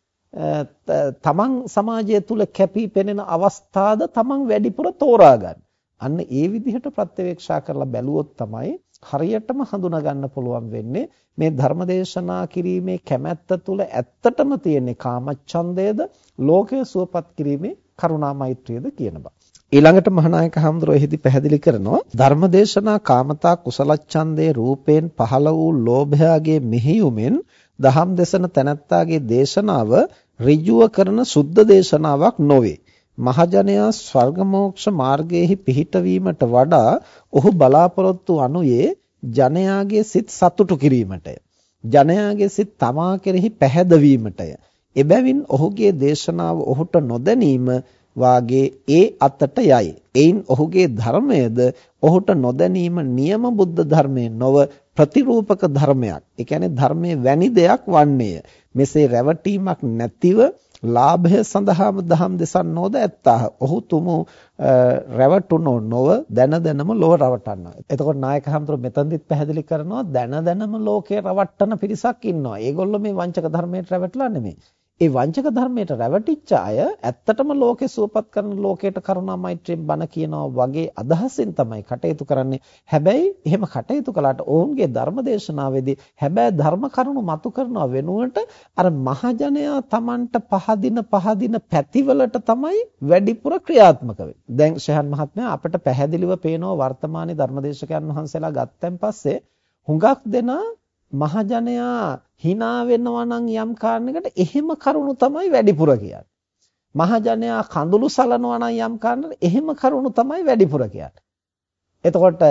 S2: තමන් සමාජය තුල කැපී පෙනෙන අවස්ථාද තමන් වැඩිපුර තෝරා අන්න ඒ විදිහට ප්‍රත්‍යවේක්ෂා කරලා බැලුවොත් තමයි හරියටම හඳුනා ගන්න පුළුවන් වෙන්නේ මේ ධර්මදේශනා කිරීමේ කැමැත්ත තුල ඇත්තටම තියෙන කාමච්ඡන්දයේද ලෝකය සුවපත් කිරීමේ කරුණා මෛත්‍රියද කියන බව. ඊළඟට මහානායක හඳුරෝ එහිදී පැහැදිලි කරනවා ධර්මදේශනා කාමතා කුසලච්ඡන්දේ රූපයෙන් පහළ වූ ලෝභයාගේ මෙහියුමෙන් දහම් දෙසන තැනැත්තාගේ දේශනාව ඍජුව කරන සුද්ධ දේශනාවක් නොවේ. මහජනයා ස්වර්ග මෝක්ෂ මාර්ගයේහි පිහිටවීමට වඩා ඔහු බලාපොරොත්තු වනුයේ ජනයාගේ සිත් සතුටු කිරීමටය. ජනයාගේ සිත් තමා කෙරෙහි පැහැදවීමටය. එබැවින් ඔහුගේ දේශනාව ඔහුට නොදැනීම වාගේ ඒ අතට යයි. එයින් ඔහුගේ ධර්මයේද ඔහුට නොදැනීම නියම බුද්ධ ධර්මයේ නොව ප්‍රතිරූපක ධර්මයක්. ඒ කියන්නේ ධර්මයේ වැනි දෙයක් වන්නේය. මෙසේ රැවටීමක් නැතිව ලාභය සඳහාම දහම් දෙසන්නෝද ඇත්තාහ. ඔහු තුමු රැවටුනෝ නොව දැන දැනම ලෝව රවටන්නවා. එතකොට නායක හඳුර මෙතනදිත් පැහැදිලි කරනවා දැන දැනම ලෝකේ රවට්ටන පිරිසක් ඉන්නවා. ඒගොල්ලෝ මේ වංචක ධර්මයට රැවටලා නෙමෙයි. ඒ වංචක ධර්මයට රැවටිච්ච අය ඇත්තටම ලෝකේ සුවපත් කරන ලෝකයට කරුණා මෛත්‍රියෙන් බණ කියනවා වගේ අදහසින් තමයි කටයුතු කරන්නේ. හැබැයි එහෙම කටයුතු කළාට ඔවුන්ගේ ධර්මදේශනාවේදී හැබැයි ධර්ම කරුණු මතු කරනව වෙනුවට අර මහජනයා Tamanට පහදින පහදින පැතිවලට තමයි වැඩිපුර ක්‍රියාත්මක වෙන්නේ. දැන් ශහන් මහත්මයා අපිට පැහැදිලිව පේනවා වර්තමානයේ ධර්මදේශකයන් වහන්සේලා ගත්තන් පස්සේ හුඟක් දෙනා මහජනයා hina වෙනවා නම් යම් කාරණයකට එහෙම කරුණු තමයි වැඩිපුර කියන්නේ. මහජනයා කඳුළු සලනවා නම් යම් කාරණයකට එහෙම කරුණු තමයි වැඩිපුර කියන්නේ. එතකොට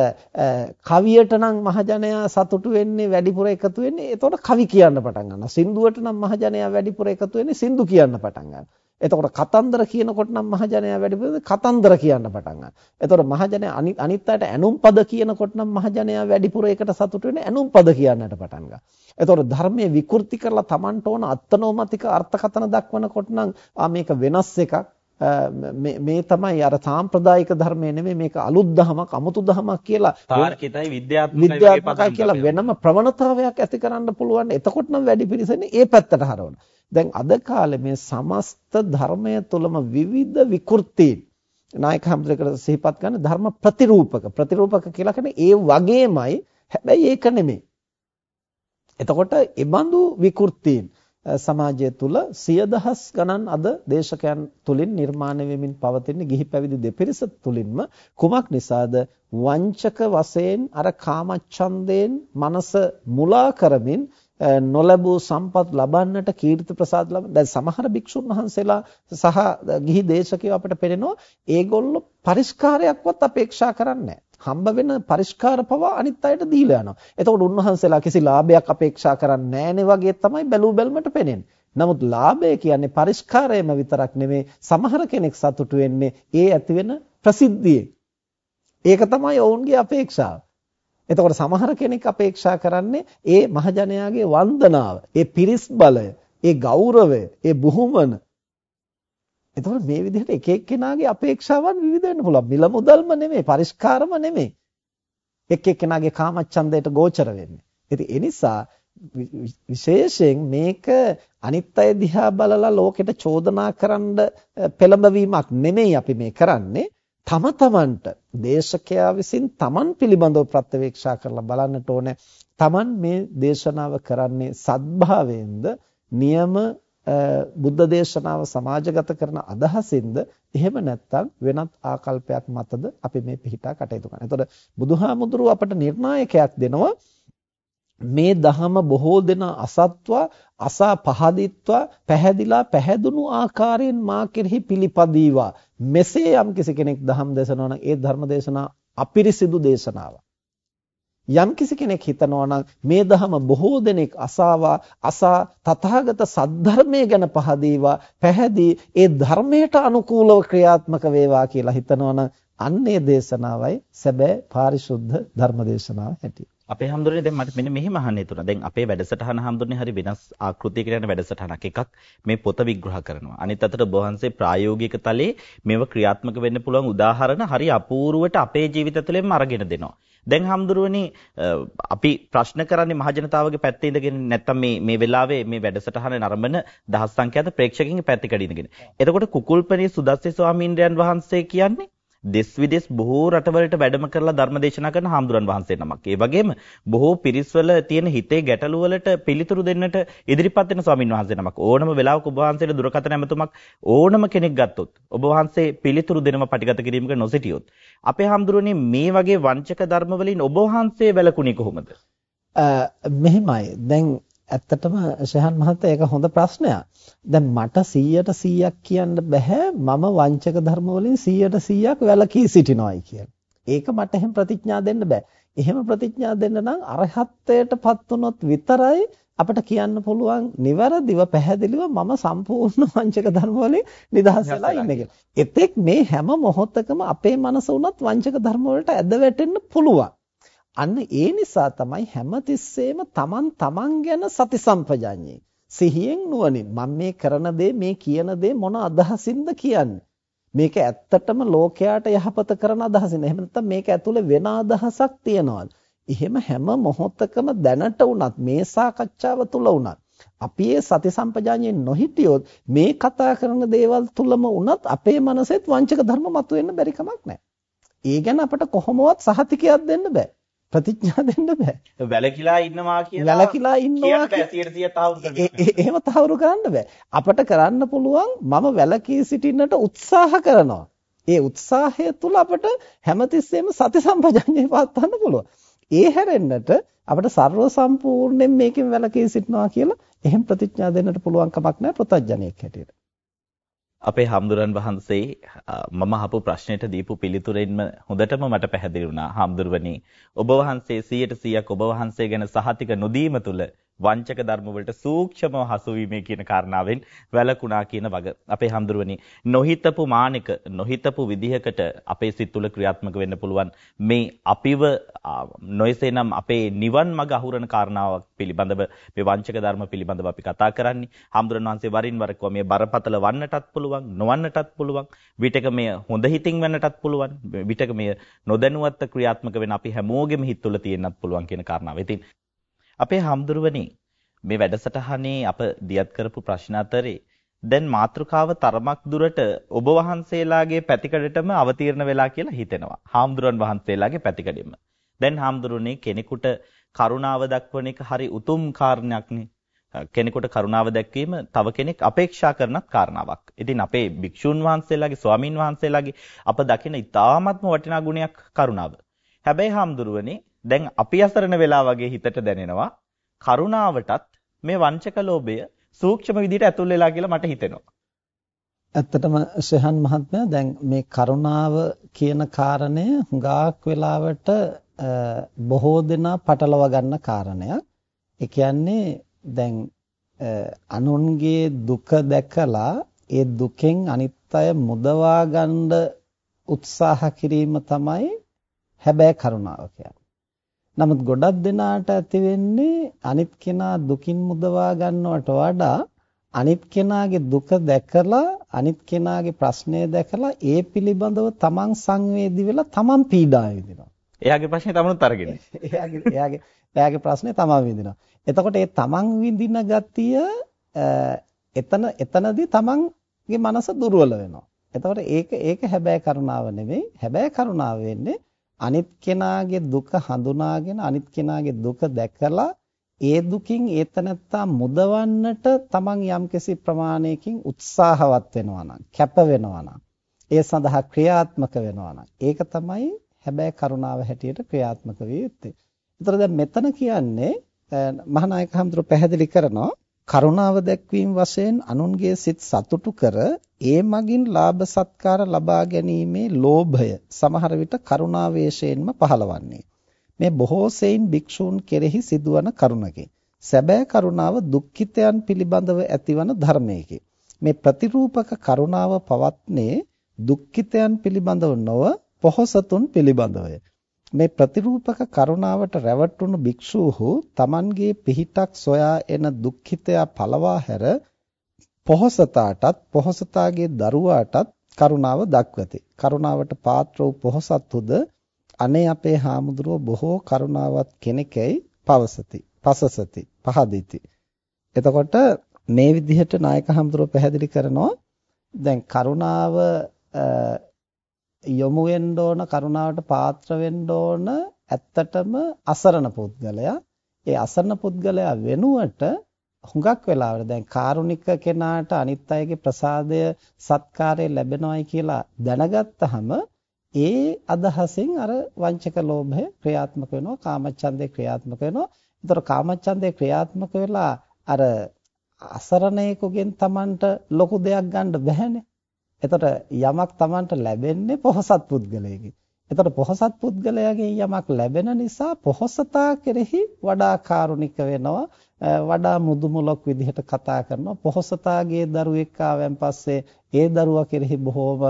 S2: කවියට නම් මහජනයා සතුටු වෙන්නේ වැඩිපුර එකතු වෙන්නේ එතකොට කවි කියන්න පටන් ගන්නවා. සින්දුවට නම් මහජනයා වැඩිපුර එකතු වෙන්නේ සින්දු කියන්න පටන් ගන්නවා. එතකොට කතන්දර කියනකොට නම් මහජනයා වැඩිපුර කතන්දර කියන්න පටන් ගන්නවා. එතකොට මහජනයා අනිත් අයට ඇනුම් පද කියනකොට නම් මහජනයා වැඩිපුර එකට සතුටු වෙන්නේ ඇනුම් පද කියන්නට පටන් ගන්නවා. එතකොට ධර්මයේ විකෘති කරලා Tamanට ඕන අත්නෝමතික අර්ථකතන දක්වනකොට නම් ආ මේක වෙනස් එකක් මේ තමයි අර සාම්ප්‍රදායික ධර්මය නෙමෙයි මේක අලුත් දහමක් අමුතු දහමක් කියලා
S1: තාර්කිකයි
S2: විද්‍යාත්මකයි කියලා වෙනම ප්‍රවණතාවයක් ඇති කරන්න පුළුවන්. එතකොට නම් වැඩි පිරිසනේ ඒ පැත්තට හරවන. දැන් අද කාලේ මේ සමස්ත ධර්මය තුළම විවිධ විකෘතීන් නායක හැමදෙකට සිහිපත් කරන ධර්ම ප්‍රතිරූපක ප්‍රතිරූපක කියලා කියන්නේ ඒ වගේමයි හැබැයි ඒක නෙමෙයි. එතකොට ඒ බඳු විකෘතීන් සමාජය තුල සිය දහස් ගණන් අද දේශකයන් තුලින් නිර්මාණය වෙමින් පවතින ගිහි පැවිදි දෙපිරිස තුලින්ම කුමක් නිසාද? වංචක වශයෙන් අර කාමච්ඡන්දයෙන් මනස මුලා කරමින් නොලැබූ සම්පත් ලබන්නට කීර්ති ප්‍රසාද ලබන දැන් සමහර භික්ෂුන් වහන්සේලා සහ ගිහි දේශකයෝ අපිට පෙනෙනවා ඒගොල්ලෝ පරිස්කාරයක්වත් අපේක්ෂා කරන්නේ හම්බ වෙන පරිස්කාර පවා අනිත් අයට දීලා යනවා. එතකොට උන්වහන්සේලා කිසි ලාභයක් අපේක්ෂා කරන්නේ නැහැනේ වගේ තමයි බැලූ බැලමට පෙනෙන්නේ. නමුත් ලාභය කියන්නේ පරිස්කාරයම විතරක් නෙමෙයි සමහර කෙනෙක් සතුටු වෙන්නේ ඒ ඇති වෙන ප්‍රසිද්ධියෙන්. ඒක තමයි ඔවුන්ගේ අපේක්ෂාව. එතකොට සමහර කෙනෙක් අපේක්ෂා කරන්නේ ඒ මහජනයාගේ වන්දනාව, ඒ පිරිස් බලය, ඒ ගෞරවය, ඒ බුහුමන එතකොට මේ විදිහට එක එක්කෙනාගේ අපේක්ෂාවන් විවිධ වෙන්න පුළුවන්. මිල මුදල්ම නෙමෙයි, පරිස්කාරම නෙමෙයි. එක් එක්කෙනාගේ කාමච්ඡන්දයට ගෝචර වෙන්නේ. ඉතින් ඒ නිසා විශේෂයෙන් මේක අනිත් අය දිහා බලලා ලෝකෙට චෝදනා කරන්න පෙළඹවීමක් නෙමෙයි අපි මේ කරන්නේ. තම තමන්ට දේශකයා විසින් තමන් පිළිබඳව ප්‍රත්‍යවේක්ෂා කරලා බලන්නට ඕනේ. තමන් මේ දේශනාව කරන්නේ සත්භාවයෙන්ද නියම බුද්ධ දේශනාව සමාජගත කරන අදහසින්ද එහෙම නැත්නම් වෙනත් ආකල්පයක් මතද අපි මේ පිළිහිටා කටයුතු කරනවා. එතකොට බුදුහාමුදුරුව අපට නිර්ණායකයක් දෙනවා මේ දහම බොහෝ දෙනා අසත්වා අසා පහදිත්වා පැහැදිලා පැහැදුණු ආකාරයෙන් මා කෙරෙහි පිළිපදීවා. මෙසේ යම් කෙනෙක් දහම් දේශනවා නම් ඒ ධර්ම දේශනා අපිරිසිදු දේශනාවක්. යම් කිසි කෙනෙක් හිතනවා නම් මේ ධහම බොහෝ දෙනෙක් අසාවා අසා තථාගත සද්ධර්මයේ ගැන පහදීවා පැහැදී ඒ ධර්මයට අනුකූලව ක්‍රියාත්මක වේවා කියලා හිතනවා නම් අන්නේ දේශනාවයි සැබෑ පාරිශුද්ධ ධර්ම දේශනාව හැටියට.
S1: අපේ හැමදෙරේ දැන් මට මෙන්න මෙහෙම අහන්නේ තුන. දැන් අපේ වැඩසටහන හැමදෙරේ හරි වෙනස් ආකෘතියකට යන වැඩසටහනක් එකක් මේ පොත විග්‍රහ කරනවා. අනිත් අතට ඔබ වහන්සේ ප්‍රායෝගික තලයේ මේව ක්‍රියාත්මක වෙන්න පුළුවන් උදාහරණ හරි අපූර්වට අපේ ජීවිත තුළෙන්ම අරගෙන දෙනවා. දැන් හැමදෙරුවනේ අපි ප්‍රශ්න කරන්නේ මහජනතාවගේ පැත්තේ ඉඳගෙන නැත්තම් මේ මේ වෙලාවේ මේ වැඩසටහන නරඹන දහස් සංඛ්‍යාත ප්‍රේක්ෂකයන්ගේ පැත්තකට ඉඳගෙන. එතකොට කුකුල්පනේ සුදස්සේ ස්වාමීන් වහන්සේ කියන්නේ දෙස් විදෙස් බොහෝ රටවලට වැඩම කරලා ධර්ම දේශනා කරන හාමුදුරන් වහන්සේ නමක්. ඒ වගේම බොහෝ පිරිස්වල තියෙන හිතේ ගැටලු වලට පිළිතුරු දෙන්නට ඉදිරිපත් වෙන ස්වාමින් වහන්සේ නමක්. ඕනම වෙලාවක ඔබ වහන්සේට දුරකථන ඇමතුමක් ඕනම කෙනෙක් ගත්තොත් ඔබ වහන්සේ පිළිතුරු දෙනම පටිගත කිරීමක නොසිටියොත් අපේ හාමුදුරනේ මේ වගේ වංචක ධර්ම වලින් ඔබ වහන්සේ වැළකුණේ කොහොමද?
S2: මෙහෙමයි. දැන් ඇත්තටම ශහන් මහත්තයා ඒක හොඳ ප්‍රශ්නයක්. දැන් මට 100ට 100ක් කියන්න බෑ මම වංචක ධර්ම වලින් 100ට 100ක් වැළකී සිටිනවායි කියලා. ඒක මට එහෙම ප්‍රතිඥා දෙන්න බෑ. එහෙම ප්‍රතිඥා දෙන්න නම් අරහත්ත්වයටපත් වුණොත් විතරයි අපිට කියන්න පුළුවන් නිවැරදිව පැහැදිලිව මම සම්පූර්ණ [LAUGHS] වංචක ධර්ම වලින් නිදහස් වෙලා ඉන්නේ කියලා. එතෙක් මේ හැම මොහොතකම අපේ මනස උනත් වංචක ධර්ම වලට ඇද වැටෙන්න පුළුවන්. අන්න ඒ නිසා තමයි හැමතිස්සෙම තමන් තමන් ගැන සති සම්පජාඤ්ඤේ සිහියෙන් නුවණින්. මම මේ කරන දේ මේ කියන දේ මොන අදහසින්ද කියන්නේ? මේක ඇත්තටම ලෝකයට යහපත කරන අදහසින් එහෙම නැත්නම් මේක ඇතුලේ වෙන අදහසක් තියනවාද? එහෙම හැම මොහොතකම දැනට උනත් මේ සාකච්ඡාව තුල උනත් අපි ඒ සති සම්පජාඤ්ඤයෙන් නොහිටියොත් මේ කතා කරන දේවල් තුලම උනත් අපේ මනසෙත් වංචක ධර්ම මතුවෙන්න බැරි කමක් නැහැ. ඒ ගැන අපට කොහොමවත් සහතිකයක් දෙන්න බෑ. ප්‍රතිඥා දෙන්න බෑ.
S1: වැලකිලා ඉන්නවා කියලා
S2: වැලකිලා ඉන්නවා එහෙම තහවුරු කරන්න බෑ. අපට කරන්න පුළුවන් මම වැලකී සිටින්නට උත්සාහ කරනවා. ඒ උත්සාහය තුල අපට හැමතිස්සෙම සති සම්පජඤ්ඤය පවත්වන්න පුළුවන්. ඒ හැරෙන්නට අපිට ਸਰව සම්පූර්ණයෙන් මේකෙන් වැලකී සිටිනවා කියලා එහෙම ප්‍රතිඥා දෙන්නට පුළුවන් කමක් නැහැ ප්‍රත්‍යඥයෙක් හැටියට.
S1: අපේ හාමුදුරන් වහන්සේ මම අහපු ප්‍රශ්නෙට දීපු පිළිතුරෙන්ම හොඳටම මට පැහැදිලි වුණා. හාමුදුරුවනි ඔබ වහන්සේ 100ට 100ක් ඔබ වහන්සේ ගැන සහතික නොදීම තුල වංචක ධර්ම වලට සූක්ෂමව හසු වීමේ කියන කාරණාවෙන් වැළකුණා කියන වග. අපේ හඳුරුවනි නොහිතපු මානික නොහිතපු විදිහකට අපේ සිත් තුළ ක්‍රියාත්මක වෙන්න පුළුවන් මේ අපිව නොයසේනම් අපේ නිවන් මඟ අහුරන කාරණාවක් පිළිබඳව මේ වංචක ධර්ම පිළිබඳව අපි කතා කරන්නේ. හඳුරන වහන්සේ වරින් වර මේ බරපතල වන්නටත් පුළුවන් නොවන්නටත් පුළුවන්. විටක මේ හොඳ හිතින් වෙන්නටත් පුළුවන්. විටක මේ නොදැනුවත්ව ක්‍රියාත්මක වෙන අපි හැමෝගෙම හිත තුළ තියෙන්නත් පුළුවන් කියන කාරණාව. ඉතින් අපේ හම්දුරුවනි මේ වැඩසටහනේ අප දියත් කරපු ප්‍රශ්න අතරේ දැන් මාතෘකාව තරමක් දුරට ඔබ වහන්සේලාගේ පැතිකඩටම අවතීර්ණ වෙලා කියලා හිතෙනවා. හාමුදුරන් වහන්සේලාගේ පැතිකඩෙම. දැන් හාමුදුරනේ කෙනෙකුට කරුණාව දක්වන එක හරි උතුම් කාරණයක් කෙනෙකුට කරුණාව දැක්වීම තව කෙනෙක් අපේක්ෂා කරනත් කාරණාවක්. ඉතින් අපේ භික්ෂුන් වහන්සේලාගේ ස්වාමින් වහන්සේලාගේ අප දකින ඉතාමත්ම වටිනා ගුණයක් කරුණාව. හැබැයි හාමුදුරුවනේ දැන් අපි අසරණ වෙලා වගේ හිතට දැනෙනවා කරුණාවටත් මේ වංචක ලෝභය සූක්ෂම විදිහට ඇතුල් වෙලා කියලා මට හිතෙනවා.
S2: ඇත්තටම ශහන් මහත්මයා දැන් මේ කරුණාව කියන කාරණය හුඟක් වෙලාවට බොහෝ දෙනා පටලවා ගන්න කාරණයක්. ඒ කියන්නේ දැන් අනුන්ගේ දුක දැකලා ඒ දුකෙන් අනිත් අය මුදවා ගන්න උත්සාහ කිරීම තමයි හැබැයි කරුණාව කියන්නේ. නමුත් ගොඩක් දෙනාට ඇති වෙන්නේ අනිත් කෙනා දුකින් මුදවා ගන්නවට වඩා අනිත් කෙනාගේ දුක දැකලා අනිත් කෙනාගේ ප්‍රශ්නය දැකලා ඒ පිළිබඳව තමන් සංවේදී වෙලා තමන් පීඩා විඳිනවා.
S1: එයාගේ ප්‍රශ්නේ තමනුත් අරගෙන. [LAUGHS]
S2: එයාගේ එයාගේ එයාගේ ප්‍රශ්නේ තමන් විඳිනවා. එතකොට ඒ තමන් විඳින ගතිය එතන එතනදී තමන්ගේ මනස දුර්වල වෙනවා. එතකොට ඒක ඒක හැබැයි කරුණාව නෙමෙයි. හැබැයි කරුණාව වෙන්නේ අනිත් කෙනාගේ දුක හඳුනාගෙන අනිත් කෙනාගේ දුක දැකලා ඒ දුකින් ඒතනත්තා මුදවන්නට තමන් යම්කිසි ප්‍රමාණයකින් උත්සාහවත් වෙනවා නම් කැප වෙනවා නම් ඒ සඳහා ක්‍රියාත්මක වෙනවා නම් ඒක තමයි හැබැයි කරුණාව හැටියට ක්‍රියාත්මක විය යුත්තේ. ඒතර දැන් මෙතන කියන්නේ මහානායක හඳුරු පැහැදිලි කරනවා කරුණාව දැක්වීම වශයෙන් අනුන්ගේ සිත් සතුටු කර ඒ මගින් ලාභ සත්කාර ලබා ගැනීමේ ලෝභය සමහර විට කරුණාවේශයෙන්ම පහළවන්නේ. මේ බොහෝ සෙයින් භික්ෂූන් කෙරෙහි සිදුවන කරුණකි. සැබෑ කරුණාව දුක්ඛිතයන් පිළිබඳව ඇතිවන ධර්මයකි. මේ ප්‍රතිරූපක කරුණාව පවත්නේ දුක්ඛිතයන් පිළිබඳව නොව පොහොසතුන් පිළිබඳවය. මේ ප්‍රතිරූපක කරුණාවට රැවටුණු භික්ෂූහු Tamanගේ පිහිටක් සොයා එන දුක්ඛිතයා පළවා හැර පොහොසතාටත් පොහොසතාගේ දරුවාටත් කරුණාව දක්වති. කරුණාවට පාත්‍ර වූ පොහොසත්තුද අනේ අපේ හාමුදුරුව බොහෝ කරුණාවත් කෙනෙක්යි පවසති. පසසති. පහදිති. එතකොට මේ විදිහට නායක හාමුදුරුව පැහැදිලි කරනවා දැන් කරුණාව යොමු වෙන්න ඕන කරුණාවට පාත්‍ර වෙන්න ඕන ඇත්තටම අසරණ පුද්ගලයා. ඒ අසරණ පුද්ගලයා වෙනුවට හුඟක් වෙලාවට දැන් කාරුණික කෙනාට අනිත් අයගේ ප්‍රසාදය සත්කාරය ලැබෙනවයි කියලා දැනගත්තහම ඒ අදහසින් අර වංචක ලෝභය ක්‍රියාත්මක වෙනවා කාමච්ඡන්දේ ක්‍රියාත්මක වෙනවා. ඒතර කාමච්ඡන්දේ ක්‍රියාත්මක වෙලා අර අසරණයෙකුගෙන් Tamanට ලොකු දෙයක් ගන්න බැහැනේ. එතකොට යමක් Tamanට ලැබෙන්නේ පොහසත් පුද්ගලයෙක්ගේ. එතකොට පොහසත් පුද්ගලයාගෙන් යමක් ලැබෙන නිසා පොහසතා කෙරෙහි වඩා කාරුණික වෙනවා වඩා මුදුමුලක් විදිහට කතා කරනවා. පොහසතාගේ දරුවෙක් ආවන් පස්සේ ඒ දරුවා කෙරෙහි බොහෝම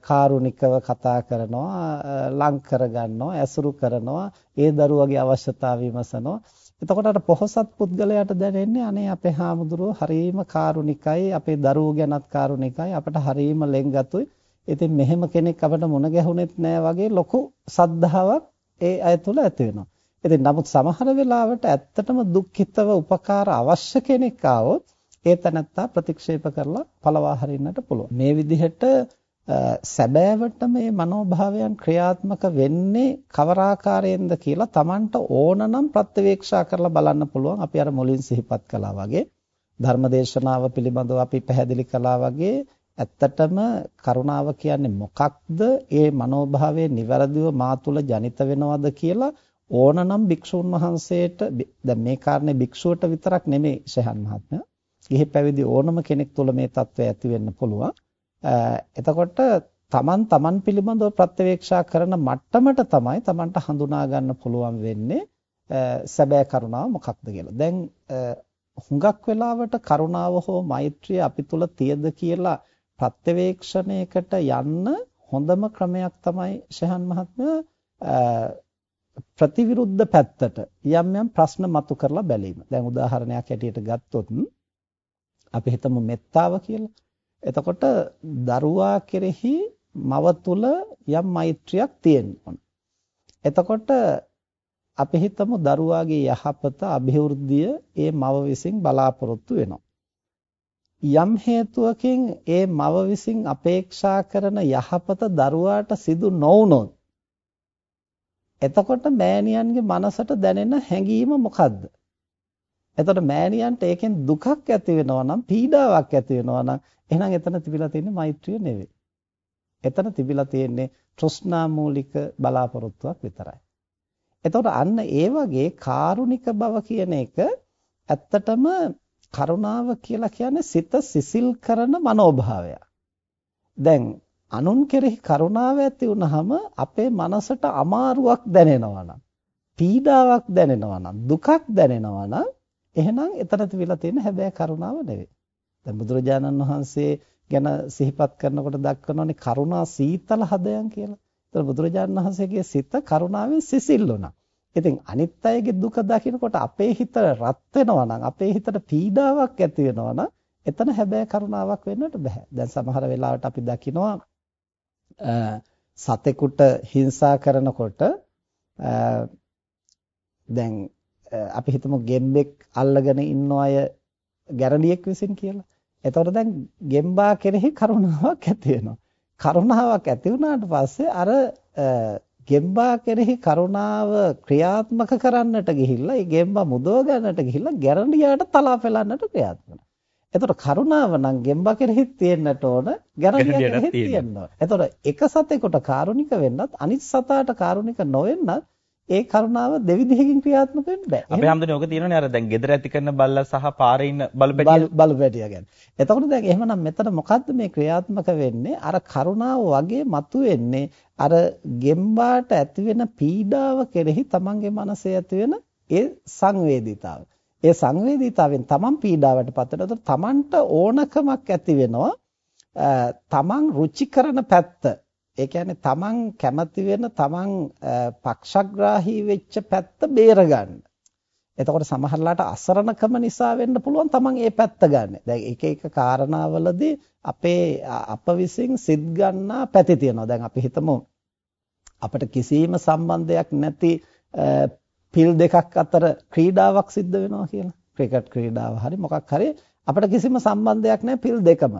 S2: කාරුණිකව කතා කරනවා ලං කරගන්නවා ඇසුරු කරනවා. ඒ දරුවගේ අවශ්‍යතාව විමසනවා. එතකොට අර පොහසත් පුද්ගලයාට දැනෙන්නේ අනේ අපේ හාමුදුරුවෝ හරීම කාරුණිකයි අපේ දරුවෝ ගැනත් කාරුණිකයි අපට හරීම ලෙන්ගතුයි. ඉතින් මෙහෙම කෙනෙක් අපට මුණ ගැහුනෙත් නෑ වගේ ලොකු සද්ධාාවක් ඒ අය තුල ඇති වෙනවා. ඉතින් නමුත් සමහර වෙලාවට ඇත්තටම දුක්ඛිතව උපකාර අවශ්‍ය කෙනෙක් ආවොත් ඒ තනත්තා ප්‍රතික්ෂේප කරලා පළවා හරින්නට පුළුවන්. මේ විදිහට සැබෑවට මේ මනෝභාවයන් ක්‍රියාත්මක වෙන්නේ කවර ආකාරයෙන්ද කියලා Tamanට ඕනනම් ප්‍රත්‍යවේක්ෂා කරලා බලන්න පුළුවන් අපි අර මුලින් සිහිපත් කළා වගේ ධර්මදේශනාව පිළිබඳව අපි පැහැදිලි කළා වගේ ඇත්තටම කරුණාව කියන්නේ මොකක්ද? ඒ මනෝභාවය નિවරදිව මා තුළ ජනිත වෙනවද කියලා ඕනනම් භික්ෂුන් වහන්සේට දැන් මේ කාරණේ භික්ෂුවට විතරක් නෙමෙයි ශහන් මහත්මයා. ගිහි පැවිදි ඕනම කෙනෙක් තුළ මේ తත්වය ඇති වෙන්න පුළුවන්. එතකොට තමන් තමන් පිළිබඳව ප්‍රත්‍යවේක්ෂා කරන මට්ටමට තමයි තමන්ට හඳුනා ගන්න පුළුවන් වෙන්නේ සැබෑ කරුණාව මොකක්ද කියලා. දැන් හුඟක් වෙලාවට කරුණාව හෝ මෛත්‍රිය අපි තුල තියද කියලා ප්‍රත්‍යවේක්ෂණයකට යන්න හොඳම ක්‍රමයක් තමයි ශහන් මහත්මයා ප්‍රතිවිරුද්ධ පැත්තට යම් යම් ප්‍රශ්න මතු කරලා බැලීම. දැන් උදාහරණයක් හැටියට ගත්තොත් අපි හිතමු මෙත්තාව කියලා. එතකොට දරුවා කෙරෙහි මව තුල යම් මෛත්‍රියක් තියෙන්න ඕන. එතකොට අපි හිතමු දරුවාගේ යහපත અભිවෘද්ධිය ඒ මව විසින් බලාපොරොත්තු වෙනවා. යම් හේතුවකින් ඒ මව විසින් අපේක්ෂා කරන යහපත දරුවාට සිදු නොවුනොත් එතකොට මෑණියන්ගේ මනසට දැනෙන හැඟීම මොකද්ද? එතකොට මෑණියන්ට ඒකෙන් දුකක් ඇති වෙනවා නම් පීඩාවක් ඇති වෙනවා නම් එහෙනම් එතන තිබිලා තියෙන්නේ මෛත්‍රිය නෙවෙයි. එතන තිබිලා තියෙන්නේ තෘෂ්ණා මූලික බලාපොරොත්තුවක් විතරයි. එතකොට අන්න ඒ වගේ කාරුණික බව කියන එක ඇත්තටම කරුණාව කියලා කියන්නේ සිත සිසිල් කරන මනෝභාවයක්. දැන් අනුන් කෙරෙහි කරුණාව ඇති වුනහම අපේ මනසට අමාරුවක් දැනෙනවා නම් පීඩාවක් දැනෙනවා නම් දුකක් දැනෙනවා නම් එහෙනම් එතන තිබිලා තියෙන හැබැයි කරුණාව නෙවෙයි. දැන් බුදුරජාණන් වහන්සේ ගැන සිහිපත් කරනකොට දක්වනෝනේ කරුණා සීතල හදයන් කියලා. ඒතර බුදුරජාණන් වහන්සේගේ සිත කරුණාවෙන් සිසිල් වුණා. ඉතින් අනිත් අයගේ දුක දකිනකොට අපේ හිත රත් වෙනවා නම් අපේ හිතට පීඩාවක් ඇති වෙනවා නම් එතන හැබැයි කරුණාවක් වෙන්නට බෑ. දැන් සමහර වෙලාවට අපි දකිනවා සතෙකුට හිංසා කරනකොට දැන් අපි හිතමු ගෙම්බෙක් අල්ලගෙන ඉන්න අය ගැරඩියෙක් විසින් කියලා. එතකොට දැන් ගෙම්බා කෙරෙහි කරුණාවක් ඇති වෙනවා. කරුණාවක් ඇති වුණාට පස්සේ අර ගෙම්බා කෙරෙහි කරුණාව ක්‍රියාත්මක කරන්නට ගිහිල්ලා ඒ ගෙම්බා මුදව ගන්නට ගිහිල්ලා ගැරන්ඩියාට තලා පෙලන්නට ක්‍රියාත්මක වෙනවා. එතකොට කරුණාව නම් ගෙම්බා කෙරෙහි තියෙන්නට ඕන ගැරන්ඩියා කෙරෙහි තියෙන්න ඕන. එතකොට එක සතෙකුට කාරුණික වෙන්නත් අනිත් සතාට කාරුණික නොවෙන්නත් ඒ කරුණාව දෙවිදිහකින් ක්‍රියාත්මක වෙන්න බෑ.
S1: අපේ හැමදෙනේ ඔක තියෙනනේ අර දැන් ගෙදර ඇති කරන බල්ලා සහ පාරේ ඉන්න බලපැටිය
S2: බලපැටිය ගැන. එතකොට දැන් එහෙමනම් මෙතන මොකද්ද මේ ක්‍රියාත්මක වෙන්නේ? අර කරුණාව වගේ මතුවෙන්නේ අර ගෙම්බාට ඇති වෙන පීඩාව කෙරෙහි තමන්ගේ මනසේ ඇති වෙන ඒ සංවේදීතාව. ඒ සංවේදීතාවෙන් තමන් පීඩාවටපත් වෙනකොට තමන්ට ඕනකමක් ඇති වෙනවා තමන් රුචි කරන පැත්ත ඒ කියන්නේ තමන් කැමති වෙන තමන් පක්ෂග්‍රාහී වෙච්ච පැත්ත බේරගන්න. එතකොට සමහරලාට අසරණකම නිසා වෙන්න පුළුවන් තමන් ඒ පැත්ත ගන්න. දැන් එක එක කාරණාවලදී අපේ අප විසින් සිත් ගන්නා පැති තියෙනවා. දැන් අපි හිතමු අපිට කිසිම සම්බන්ධයක් නැති පිල් දෙකක් අතර ක්‍රීඩාවක් සිද්ධ වෙනවා කියලා. ක්‍රිකට් ක්‍රීඩාව හරි මොකක් හරි අපිට කිසිම සම්බන්ධයක් නැහැ පිල් දෙකම.